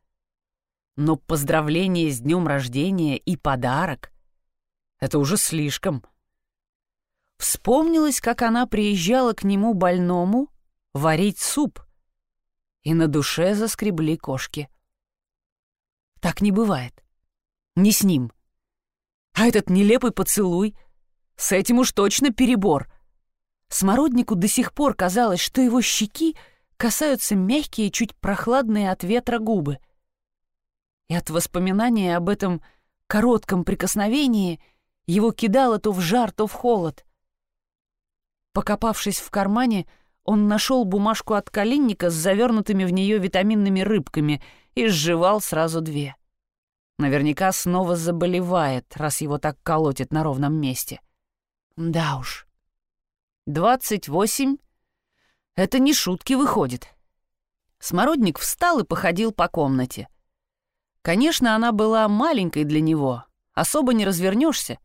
Но поздравление с днем рождения и подарок — это уже слишком. Вспомнилось, как она приезжала к нему больному варить суп, и на душе заскребли кошки. Так не бывает. Не с ним. А этот нелепый поцелуй — с этим уж точно перебор — Смороднику до сих пор казалось, что его щеки касаются мягкие, чуть прохладные от ветра губы. И от воспоминания об этом коротком прикосновении его кидало то в жар, то в холод. Покопавшись в кармане, он нашел бумажку от калинника с завернутыми в нее витаминными рыбками и сживал сразу две. Наверняка снова заболевает, раз его так колотит на ровном месте. Да уж, Двадцать восемь? Это не шутки выходит. Смородник встал и походил по комнате. Конечно, она была маленькой для него, особо не развернешься.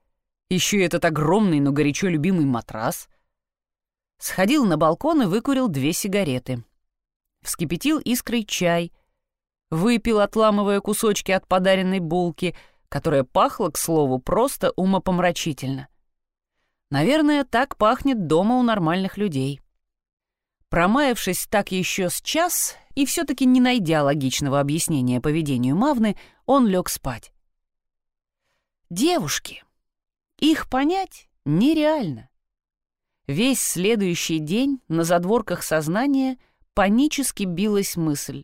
Еще и этот огромный, но горячо любимый матрас. Сходил на балкон и выкурил две сигареты. Вскипятил искрой чай. Выпил, отламывая кусочки от подаренной булки, которая пахла, к слову, просто умопомрачительно. Наверное, так пахнет дома у нормальных людей. Промаявшись так еще с час и все-таки не найдя логичного объяснения поведению Мавны, он лег спать. Девушки. Их понять нереально. Весь следующий день на задворках сознания панически билась мысль.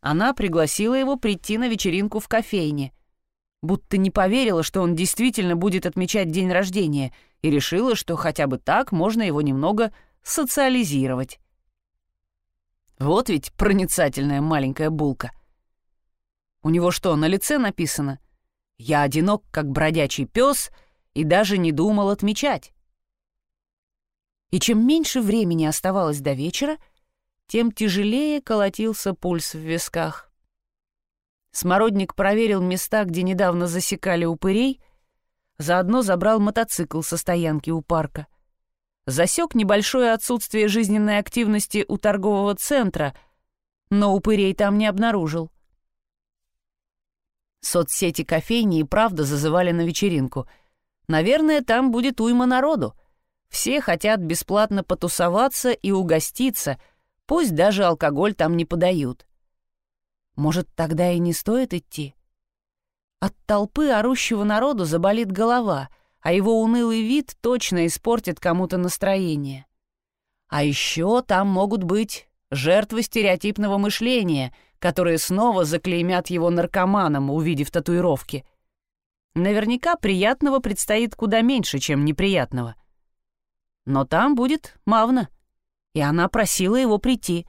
Она пригласила его прийти на вечеринку в кофейне, будто не поверила, что он действительно будет отмечать день рождения — и решила, что хотя бы так можно его немного социализировать. Вот ведь проницательная маленькая булка. У него что, на лице написано? «Я одинок, как бродячий пес, и даже не думал отмечать». И чем меньше времени оставалось до вечера, тем тяжелее колотился пульс в висках. Смородник проверил места, где недавно засекали упырей, Заодно забрал мотоцикл со стоянки у парка. Засек небольшое отсутствие жизненной активности у торгового центра, но упырей там не обнаружил. Соцсети кофейни и правда зазывали на вечеринку. Наверное, там будет уйма народу. Все хотят бесплатно потусоваться и угоститься, пусть даже алкоголь там не подают. Может, тогда и не стоит идти? От толпы орущего народу заболит голова, а его унылый вид точно испортит кому-то настроение. А еще там могут быть жертвы стереотипного мышления, которые снова заклеймят его наркоманом, увидев татуировки. Наверняка приятного предстоит куда меньше, чем неприятного. Но там будет Мавна, и она просила его прийти.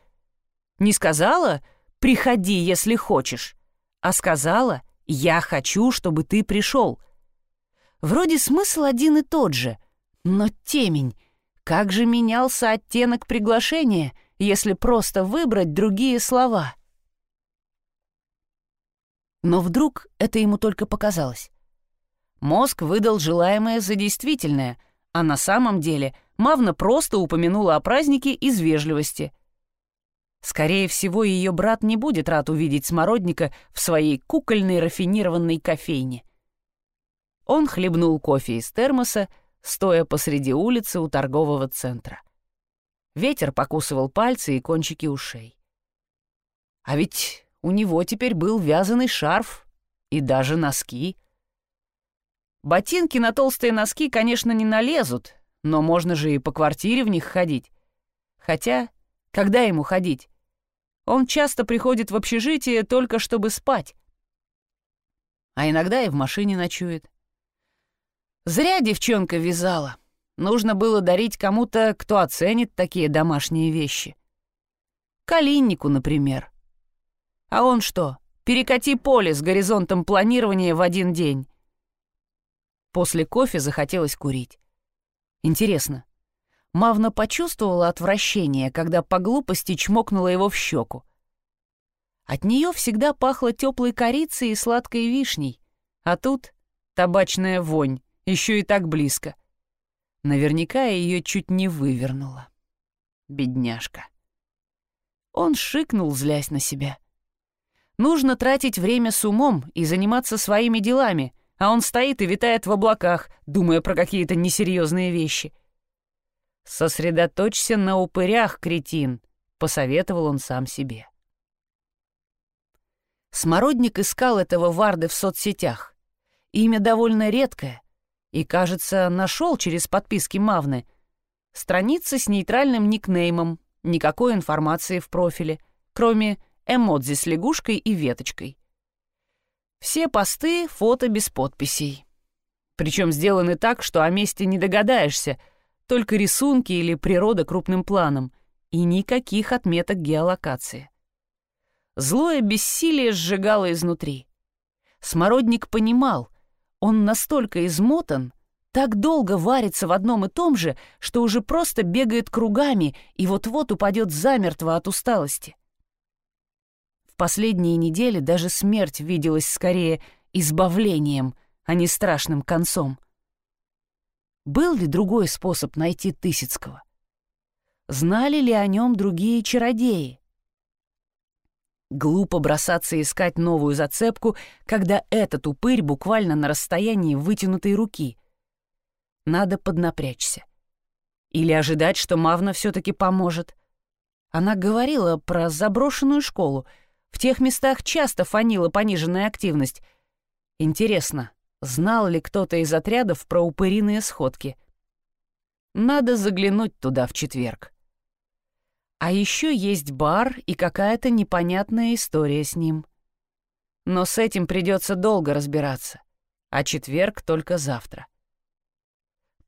Не сказала «приходи, если хочешь», а сказала «Я хочу, чтобы ты пришел». Вроде смысл один и тот же, но темень. Как же менялся оттенок приглашения, если просто выбрать другие слова? Но вдруг это ему только показалось. Мозг выдал желаемое за действительное, а на самом деле Мавна просто упомянула о празднике из вежливости. Скорее всего, ее брат не будет рад увидеть смородника в своей кукольной рафинированной кофейне. Он хлебнул кофе из термоса, стоя посреди улицы у торгового центра. Ветер покусывал пальцы и кончики ушей. А ведь у него теперь был вязаный шарф и даже носки. Ботинки на толстые носки, конечно, не налезут, но можно же и по квартире в них ходить. Хотя, когда ему ходить? Он часто приходит в общежитие только чтобы спать. А иногда и в машине ночует. Зря девчонка вязала. Нужно было дарить кому-то, кто оценит такие домашние вещи. Калиннику, например. А он что, перекати поле с горизонтом планирования в один день? После кофе захотелось курить. Интересно, Мавна почувствовала отвращение, когда по глупости чмокнула его в щеку. От нее всегда пахло теплой корицей и сладкой вишней, а тут табачная вонь, еще и так близко — Наверняка ее чуть не вывернуло. Бедняжка. Он шикнул, злясь на себя. Нужно тратить время с умом и заниматься своими делами, а он стоит и витает в облаках, думая про какие-то несерьезные вещи. «Сосредоточься на упырях, кретин», — посоветовал он сам себе. Смородник искал этого Варды в соцсетях. Имя довольно редкое, и, кажется, нашел через подписки Мавны. Страница с нейтральным никнеймом, никакой информации в профиле, кроме эмодзи с лягушкой и веточкой. Все посты — фото без подписей. Причем сделаны так, что о месте не догадаешься, только рисунки или природа крупным планом, и никаких отметок геолокации. Злое бессилие сжигало изнутри. Смородник понимал — он настолько измотан, так долго варится в одном и том же, что уже просто бегает кругами и вот-вот упадет замертво от усталости. Последние недели даже смерть виделась скорее избавлением, а не страшным концом. Был ли другой способ найти Тысяцкого? Знали ли о нем другие чародеи? Глупо бросаться искать новую зацепку, когда этот упырь буквально на расстоянии вытянутой руки. Надо поднапрячься. Или ожидать, что Мавна все-таки поможет. Она говорила про заброшенную школу. В тех местах часто фанила пониженная активность. Интересно, знал ли кто-то из отрядов про упыриные сходки? Надо заглянуть туда в четверг. А еще есть бар и какая-то непонятная история с ним. Но с этим придется долго разбираться, а четверг только завтра.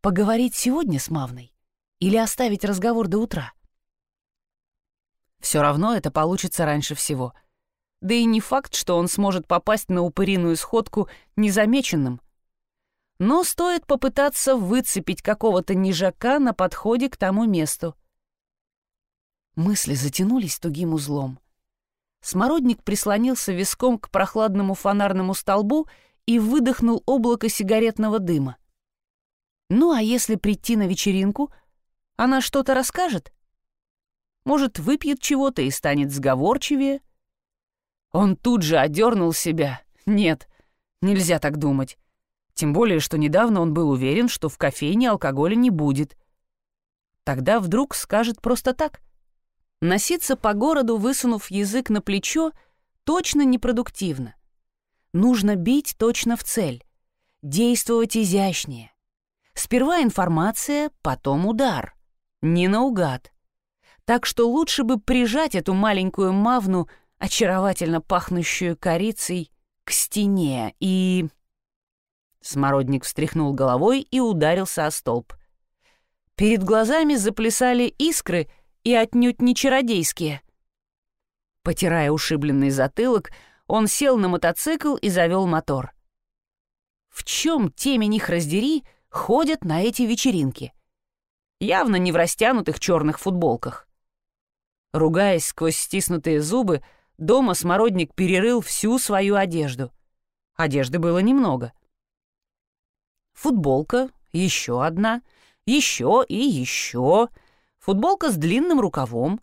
Поговорить сегодня с Мавной или оставить разговор до утра? Все равно это получится раньше всего. Да и не факт, что он сможет попасть на упыриную сходку незамеченным. Но стоит попытаться выцепить какого-то нежака на подходе к тому месту — Мысли затянулись тугим узлом. Смородник прислонился виском к прохладному фонарному столбу и выдохнул облако сигаретного дыма. Ну а если прийти на вечеринку, она что-то расскажет? Может, выпьет чего-то и станет сговорчивее? Он тут же одернул себя. Нет, нельзя так думать. Тем более, что недавно он был уверен, что в кофейне алкоголя не будет. Тогда вдруг скажет просто так. Носиться по городу, высунув язык на плечо, точно непродуктивно. Нужно бить точно в цель, действовать изящнее. Сперва информация, потом удар. Не наугад. Так что лучше бы прижать эту маленькую мавну, очаровательно пахнущую корицей, к стене и... Смородник встряхнул головой и ударился о столб. Перед глазами заплясали искры — и отнюдь не чародейские. Потирая ушибленный затылок, он сел на мотоцикл и завел мотор. В чем теме них раздери ходят на эти вечеринки? Явно не в растянутых черных футболках. Ругаясь сквозь стиснутые зубы, дома Смородник перерыл всю свою одежду. Одежды было немного. Футболка, еще одна, еще и еще. Футболка с длинным рукавом,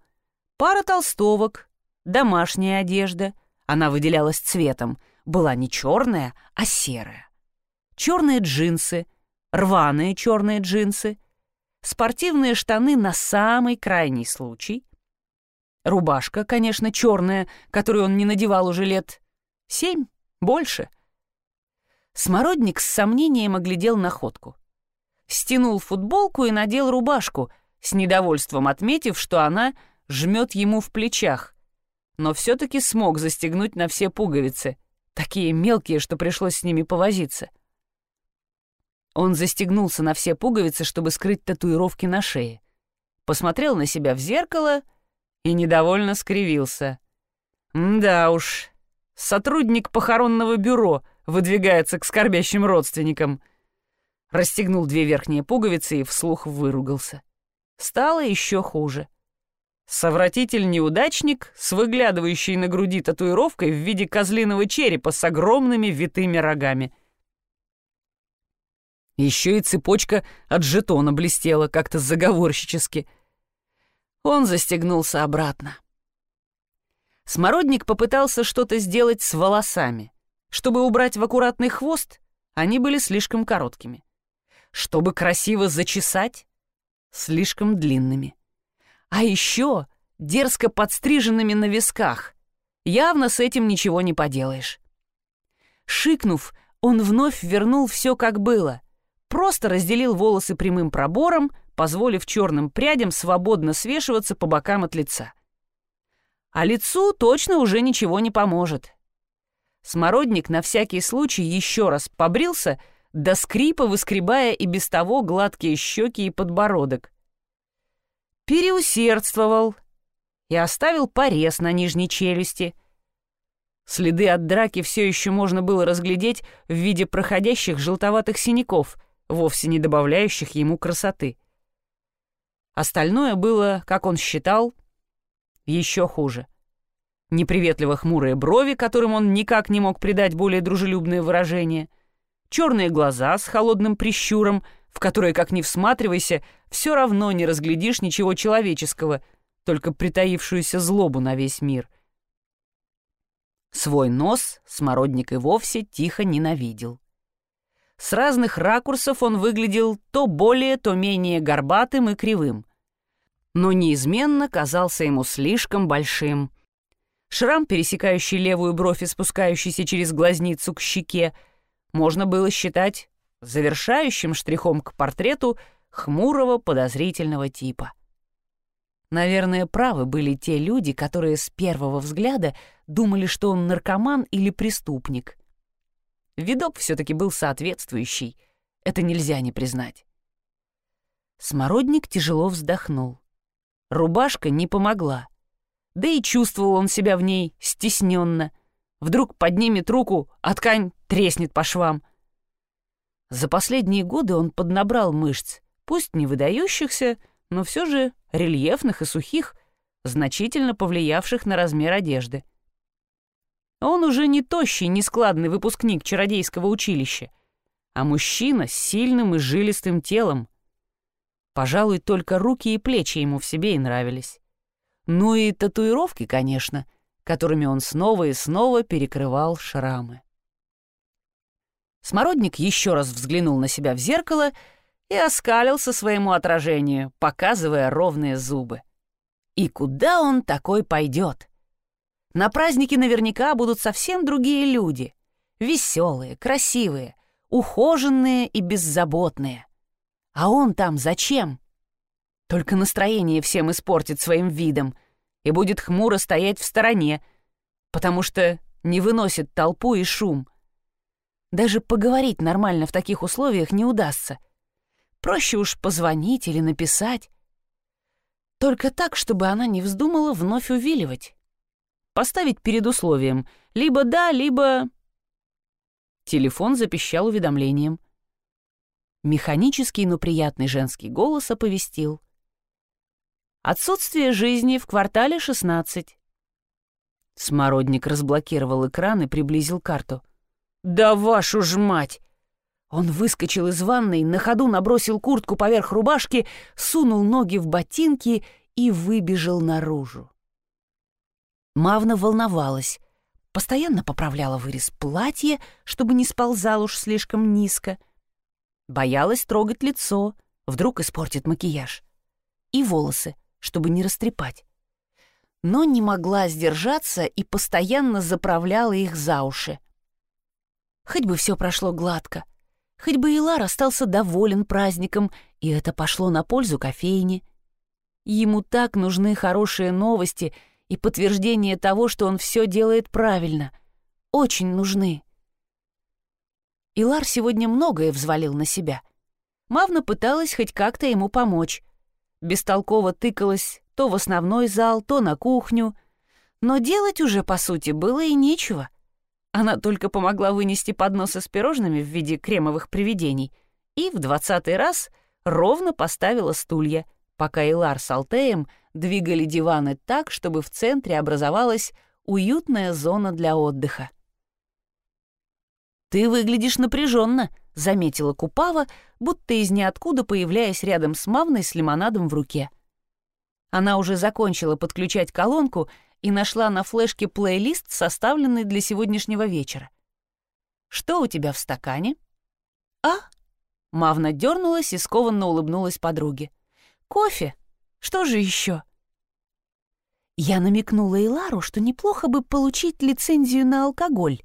пара толстовок, домашняя одежда. Она выделялась цветом, была не черная, а серая. Черные джинсы, рваные черные джинсы, спортивные штаны на самый крайний случай, рубашка, конечно, черная, которую он не надевал уже лет семь, больше. Смородник с сомнением оглядел находку. Стянул футболку и надел рубашку, с недовольством отметив, что она жмет ему в плечах, но все-таки смог застегнуть на все пуговицы, такие мелкие, что пришлось с ними повозиться. Он застегнулся на все пуговицы, чтобы скрыть татуировки на шее. Посмотрел на себя в зеркало и недовольно скривился. «Да уж, сотрудник похоронного бюро выдвигается к скорбящим родственникам». Расстегнул две верхние пуговицы и вслух выругался. Стало еще хуже. Совратитель-неудачник с выглядывающей на груди татуировкой в виде козлиного черепа с огромными витыми рогами — еще и цепочка от жетона блестела как-то заговорщически. Он застегнулся обратно. Смородник попытался что-то сделать с волосами. Чтобы убрать в аккуратный хвост, они были слишком короткими. Чтобы красиво зачесать, слишком длинными. А еще дерзко подстриженными на висках. Явно с этим ничего не поделаешь. Шикнув, он вновь вернул все как было просто разделил волосы прямым пробором, позволив черным прядям свободно свешиваться по бокам от лица. А лицу точно уже ничего не поможет. Смородник на всякий случай еще раз побрился, до скрипа выскребая и без того гладкие щеки и подбородок. Переусердствовал и оставил порез на нижней челюсти. Следы от драки все еще можно было разглядеть в виде проходящих желтоватых синяков, вовсе не добавляющих ему красоты. Остальное было, как он считал, еще хуже. Неприветливо хмурые брови, которым он никак не мог придать более дружелюбное выражение, черные глаза с холодным прищуром, в которые, как ни всматривайся, все равно не разглядишь ничего человеческого, только притаившуюся злобу на весь мир. Свой нос Смородник и вовсе тихо ненавидел. С разных ракурсов он выглядел то более, то менее горбатым и кривым. Но неизменно казался ему слишком большим. Шрам, пересекающий левую бровь и спускающийся через глазницу к щеке, можно было считать завершающим штрихом к портрету хмурого подозрительного типа. Наверное, правы были те люди, которые с первого взгляда думали, что он наркоман или преступник — Видок все-таки был соответствующий. Это нельзя не признать. Смородник тяжело вздохнул. Рубашка не помогла. Да и чувствовал он себя в ней стесненно. Вдруг поднимет руку, а ткань треснет по швам. За последние годы он поднабрал мышц, пусть не выдающихся, но все же рельефных и сухих, значительно повлиявших на размер одежды. Он уже не тощий, нескладный выпускник чародейского училища, а мужчина с сильным и жилистым телом. Пожалуй, только руки и плечи ему в себе и нравились. Ну и татуировки, конечно, которыми он снова и снова перекрывал шрамы. Смородник еще раз взглянул на себя в зеркало и оскалился своему отражению, показывая ровные зубы. И куда он такой пойдет? На празднике наверняка будут совсем другие люди. Веселые, красивые, ухоженные и беззаботные. А он там зачем? Только настроение всем испортит своим видом и будет хмуро стоять в стороне, потому что не выносит толпу и шум. Даже поговорить нормально в таких условиях не удастся. Проще уж позвонить или написать. Только так, чтобы она не вздумала вновь увиливать поставить перед условием либо да, либо... Телефон запищал уведомлением. Механический, но приятный женский голос оповестил. Отсутствие жизни в квартале 16. Смородник разблокировал экран и приблизил карту. «Да вашу ж мать!» Он выскочил из ванной, на ходу набросил куртку поверх рубашки, сунул ноги в ботинки и выбежал наружу. Мавна волновалась, постоянно поправляла вырез платья, чтобы не сползал уж слишком низко. Боялась трогать лицо, вдруг испортит макияж. И волосы, чтобы не растрепать. Но не могла сдержаться и постоянно заправляла их за уши. Хоть бы все прошло гладко — Хоть бы Илар остался доволен праздником, и это пошло на пользу кофейне. Ему так нужны хорошие новости и подтверждение того, что он все делает правильно. Очень нужны. Илар сегодня многое взвалил на себя. Мавна пыталась хоть как-то ему помочь. Бестолково тыкалась то в основной зал, то на кухню. Но делать уже, по сути, было и нечего. Она только помогла вынести подносы с пирожными в виде кремовых привидений и в двадцатый раз ровно поставила стулья, пока Илар с Алтеем двигали диваны так, чтобы в центре образовалась уютная зона для отдыха. «Ты выглядишь напряженно», — заметила Купава, будто из ниоткуда появляясь рядом с Мавной с лимонадом в руке. Она уже закончила подключать колонку и нашла на флешке плейлист, составленный для сегодняшнего вечера. «Что у тебя в стакане?» «А?» Мавна дернулась и скованно улыбнулась подруге. «Кофе? Что же еще?» Я намекнула Илару, что неплохо бы получить лицензию на алкоголь.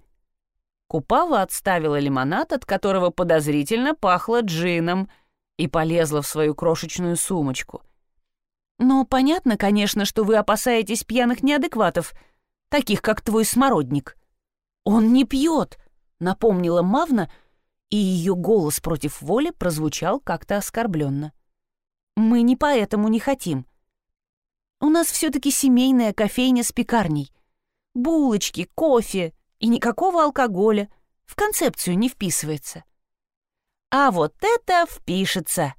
Купава отставила лимонад, от которого подозрительно пахло джином, и полезла в свою крошечную сумочку — но понятно, конечно, что вы опасаетесь пьяных неадекватов, таких как твой смородник. Он не пьет, напомнила Мавна, и ее голос против воли прозвучал как-то оскорбленно. Мы не поэтому не хотим. У нас все-таки семейная кофейня с пекарней. Булочки, кофе и никакого алкоголя. В концепцию не вписывается. А вот это впишется.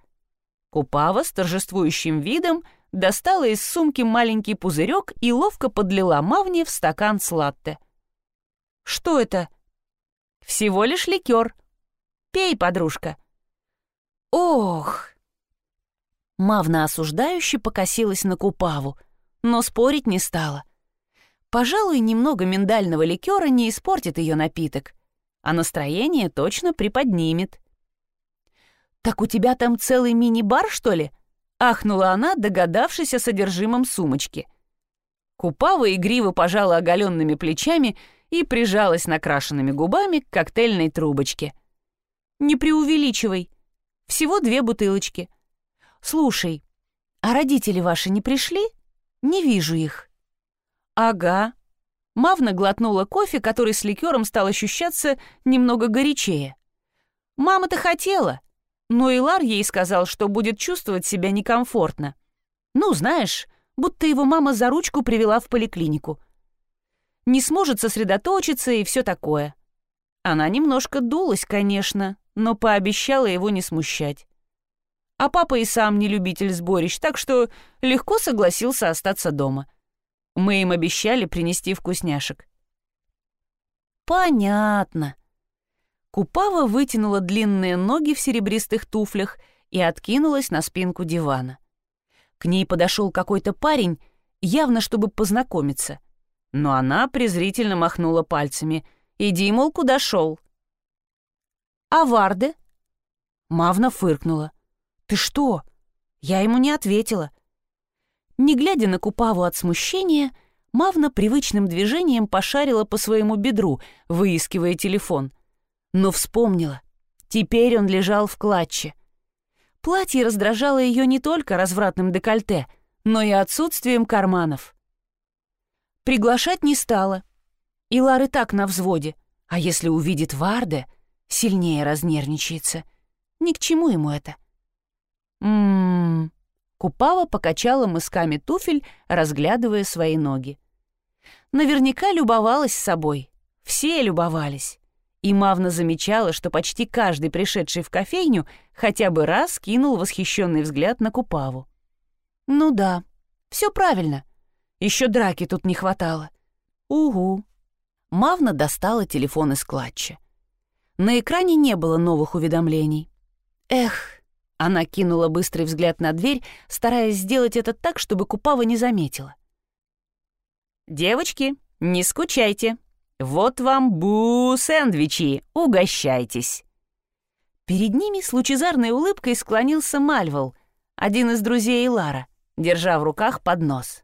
Купава с торжествующим видом достала из сумки маленький пузырек и ловко подлила Мавне в стакан с латте. «Что это?» «Всего лишь ликер. Пей, подружка». «Ох!» Мавна осуждающе покосилась на Купаву, но спорить не стала. Пожалуй, немного миндального ликера не испортит ее напиток, а настроение точно приподнимет. «Так у тебя там целый мини-бар, что ли?» ахнула она, догадавшись о содержимом сумочки. Купава игриво пожала оголенными плечами и прижалась накрашенными губами к коктейльной трубочке. «Не преувеличивай. Всего две бутылочки. Слушай, а родители ваши не пришли? Не вижу их». «Ага». Мавна глотнула кофе, который с ликером стал ощущаться немного горячее. «Мама-то хотела, но Илар ей сказал, что будет чувствовать себя некомфортно. Ну, знаешь, будто его мама за ручку привела в поликлинику. Не сможет сосредоточиться и все такое. Она немножко дулась, конечно, но пообещала его не смущать. А папа и сам не любитель сборищ, так что легко согласился остаться дома. Мы им обещали принести вкусняшек. «Понятно», Купава вытянула длинные ноги в серебристых туфлях и откинулась на спинку дивана. К ней подошел какой-то парень, явно чтобы познакомиться. Но она презрительно махнула пальцами. «Иди, мол, куда шел?» «А Варде?» Мавна фыркнула. «Ты что?» Я ему не ответила. Не глядя на Купаву от смущения, Мавна привычным движением пошарила по своему бедру, выискивая телефон — но вспомнила. Теперь он лежал в клатче. Платье раздражало ее не только развратным декольте, но и отсутствием карманов. Приглашать не стала. И так на взводе, а если увидит Варде, сильнее разнервничается. Ни к чему ему это. Ммм... Купава покачала мысками туфель, разглядывая свои ноги. Наверняка любовалась собой. Все любовались. И Мавна замечала, что почти каждый пришедший в кофейню хотя бы раз кинул восхищенный взгляд на Купаву. «Ну да, все правильно. Еще драки тут не хватало. «Угу». Мавна достала телефон из клатча. На экране не было новых уведомлений. «Эх!» — она кинула быстрый взгляд на дверь, стараясь сделать это так, чтобы Купава не заметила. «Девочки, не скучайте. Вот вам бу-сэндвичи, угощайтесь». Перед ними с лучезарной улыбкой склонился Мальвол, один из друзей Лара, держа в руках поднос.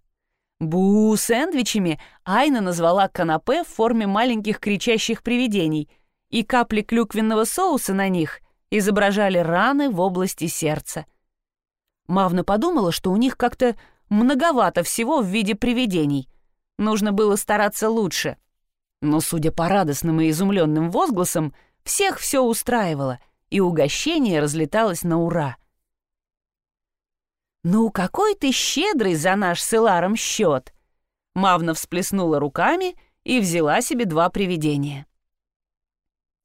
Бу сэндвичами Айна назвала канапе в форме маленьких кричащих привидений, и капли клюквенного соуса на них изображали раны в области сердца. Мавна подумала, что у них как-то многовато всего в виде привидений. Нужно было стараться лучше. Но, судя по радостным и изумленным возгласам, всех все устраивало, и угощение разлеталось на ура. «Ну, какой ты щедрый за наш с Эларом счет!» Мавна всплеснула руками и взяла себе два привидения.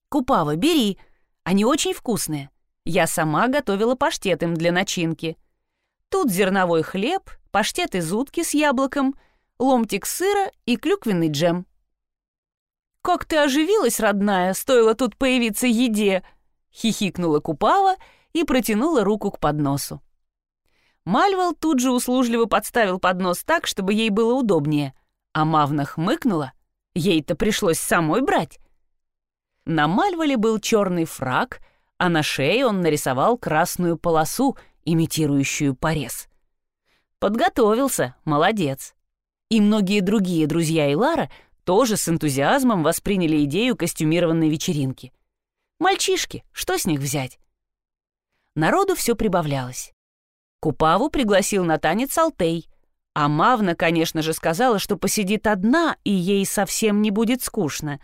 «Купава, бери, они очень вкусные. Я сама готовила паштет им для начинки. Тут зерновой хлеб, паштет из утки с яблоком, ломтик сыра и клюквенный джем». «Как ты оживилась, родная, стоило тут появиться еде!» — хихикнула Купава и протянула руку к подносу. Мальвал тут же услужливо подставил поднос так, чтобы ей было удобнее, а Мавна хмыкнула. Ей-то пришлось самой брать. На Мальвале был черный фраг, а на шее он нарисовал красную полосу, имитирующую порез. Подготовился, молодец. И многие другие друзья Илара тоже с энтузиазмом восприняли идею костюмированной вечеринки. Мальчишки, что с них взять? Народу все прибавлялось. Купаву пригласил на танец Алтей. А Мавна, конечно же, сказала, что посидит одна, и ей совсем не будет скучно.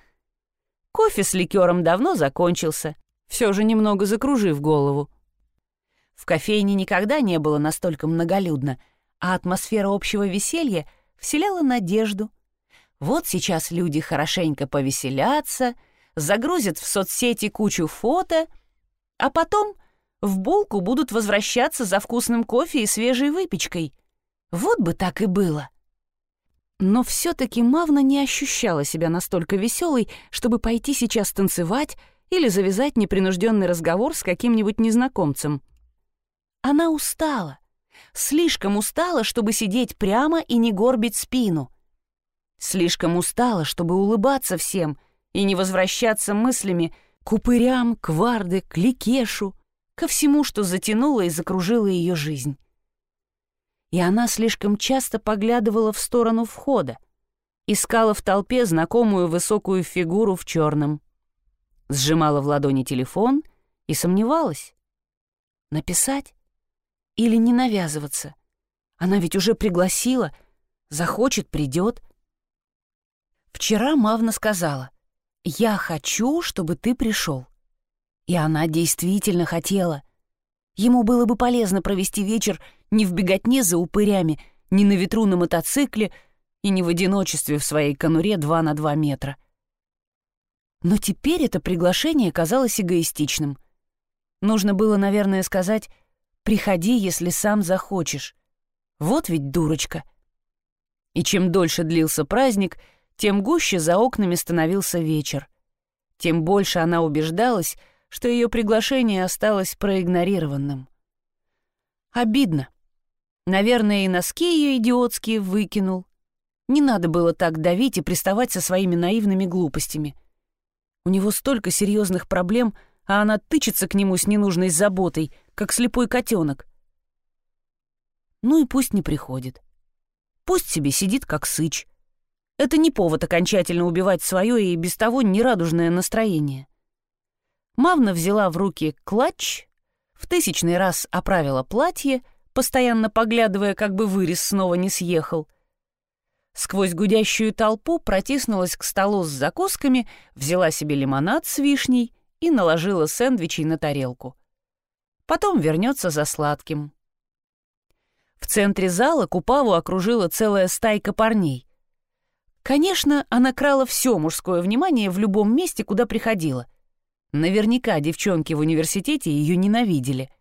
Кофе с ликером давно закончился, все же немного закружив голову. В кофейне никогда не было настолько многолюдно, а атмосфера общего веселья вселяла надежду. Вот сейчас люди хорошенько повеселятся, загрузят в соцсети кучу фото, а потом в булку будут возвращаться за вкусным кофе и свежей выпечкой. Вот бы так и было. Но все-таки Мавна не ощущала себя настолько веселой, чтобы пойти сейчас танцевать или завязать непринужденный разговор с каким-нибудь незнакомцем. Она устала. Слишком устала, чтобы сидеть прямо и не горбить спину. Слишком устала, чтобы улыбаться всем и не возвращаться мыслями к упырям, к Варде, к Ликешу, ко всему, что затянуло и закружило ее жизнь. И она слишком часто поглядывала в сторону входа, искала в толпе знакомую высокую фигуру в черном, сжимала в ладони телефон и сомневалась. Написать или не навязываться? Она ведь уже пригласила, захочет, придет. Вчера Мавна сказала, «Я хочу, чтобы ты пришел». И она действительно хотела. Ему было бы полезно провести вечер не в беготне за упырями, не на ветру на мотоцикле и не в одиночестве в своей конуре 2 на 2 метра. Но теперь это приглашение казалось эгоистичным. Нужно было, наверное, сказать «приходи, если сам захочешь». Вот ведь дурочка. И чем дольше длился праздник, тем гуще за окнами становился вечер. Тем больше она убеждалась, что ее приглашение осталось проигнорированным. Обидно. Наверное, и носки ее идиотские выкинул. Не надо было так давить и приставать со своими наивными глупостями. У него столько серьезных проблем, а она тычется к нему с ненужной заботой, как слепой котенок. Ну и пусть не приходит. Пусть себе сидит, как сыч. Это не повод окончательно убивать свое и без того нерадужное настроение. Мавна взяла в руки клатч, в тысячный раз оправила платье, постоянно поглядывая, как бы вырез снова не съехал. Сквозь гудящую толпу протиснулась к столу с закусками, взяла себе лимонад с вишней и наложила сэндвичей на тарелку. Потом вернется за сладким. В центре зала Купаву окружила целая стайка парней. Конечно, она крала все мужское внимание в любом месте, куда приходила — Наверняка девчонки в университете ее ненавидели.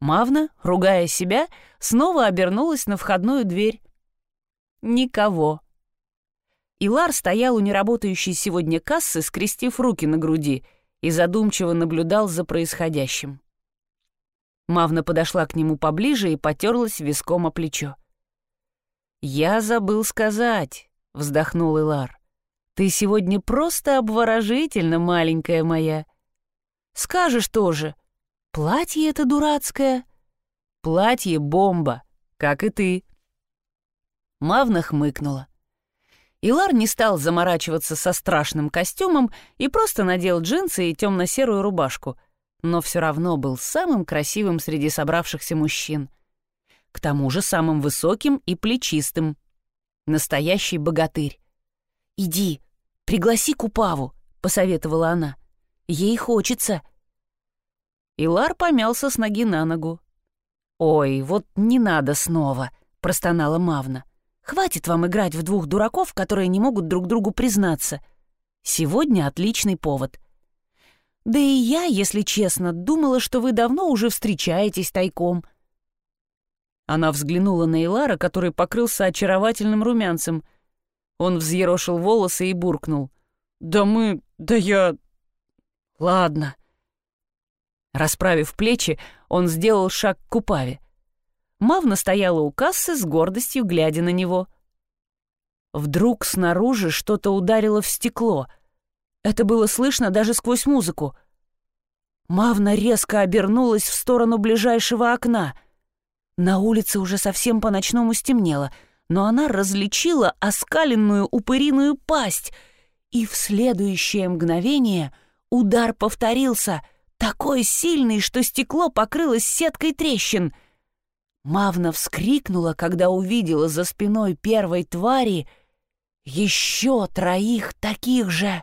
Мавна, ругая себя, снова обернулась на входную дверь. Никого. Илар стоял у неработающей сегодня кассы, скрестив руки на груди, и задумчиво наблюдал за происходящим. Мавна подошла к нему поближе и потерлась виском о плечо. «Я забыл сказать», — вздохнул Илар. «Ты сегодня просто обворожительно, маленькая моя. Скажешь тоже, платье это дурацкое. Платье — бомба, как и ты». Мавна хмыкнула. Илар не стал заморачиваться со страшным костюмом и просто надел джинсы и темно-серую рубашку, но все равно был самым красивым среди собравшихся мужчин. К тому же самым высоким и плечистым. Настоящий богатырь. «Иди, пригласи Купаву», — посоветовала она. «Ей хочется». Илар помялся с ноги на ногу. «Ой, вот не надо снова», — простонала Мавна. Хватит вам играть в двух дураков, которые не могут друг другу признаться. Сегодня отличный повод. Да и я, если честно, думала, что вы давно уже встречаетесь тайком. Она взглянула на Илара, который покрылся очаровательным румянцем. Он взъерошил волосы и буркнул. «Да мы... да я... ладно». Расправив плечи, он сделал шаг к Купаве. Мавна стояла у кассы с гордостью, глядя на него. Вдруг снаружи что-то ударило в стекло. Это было слышно даже сквозь музыку. Мавна резко обернулась в сторону ближайшего окна. На улице уже совсем по-ночному стемнело, но она различила оскаленную упыриную пасть, и в следующее мгновение удар повторился, такой сильный, что стекло покрылось сеткой трещин — Мавна вскрикнула, когда увидела за спиной первой твари еще троих таких же.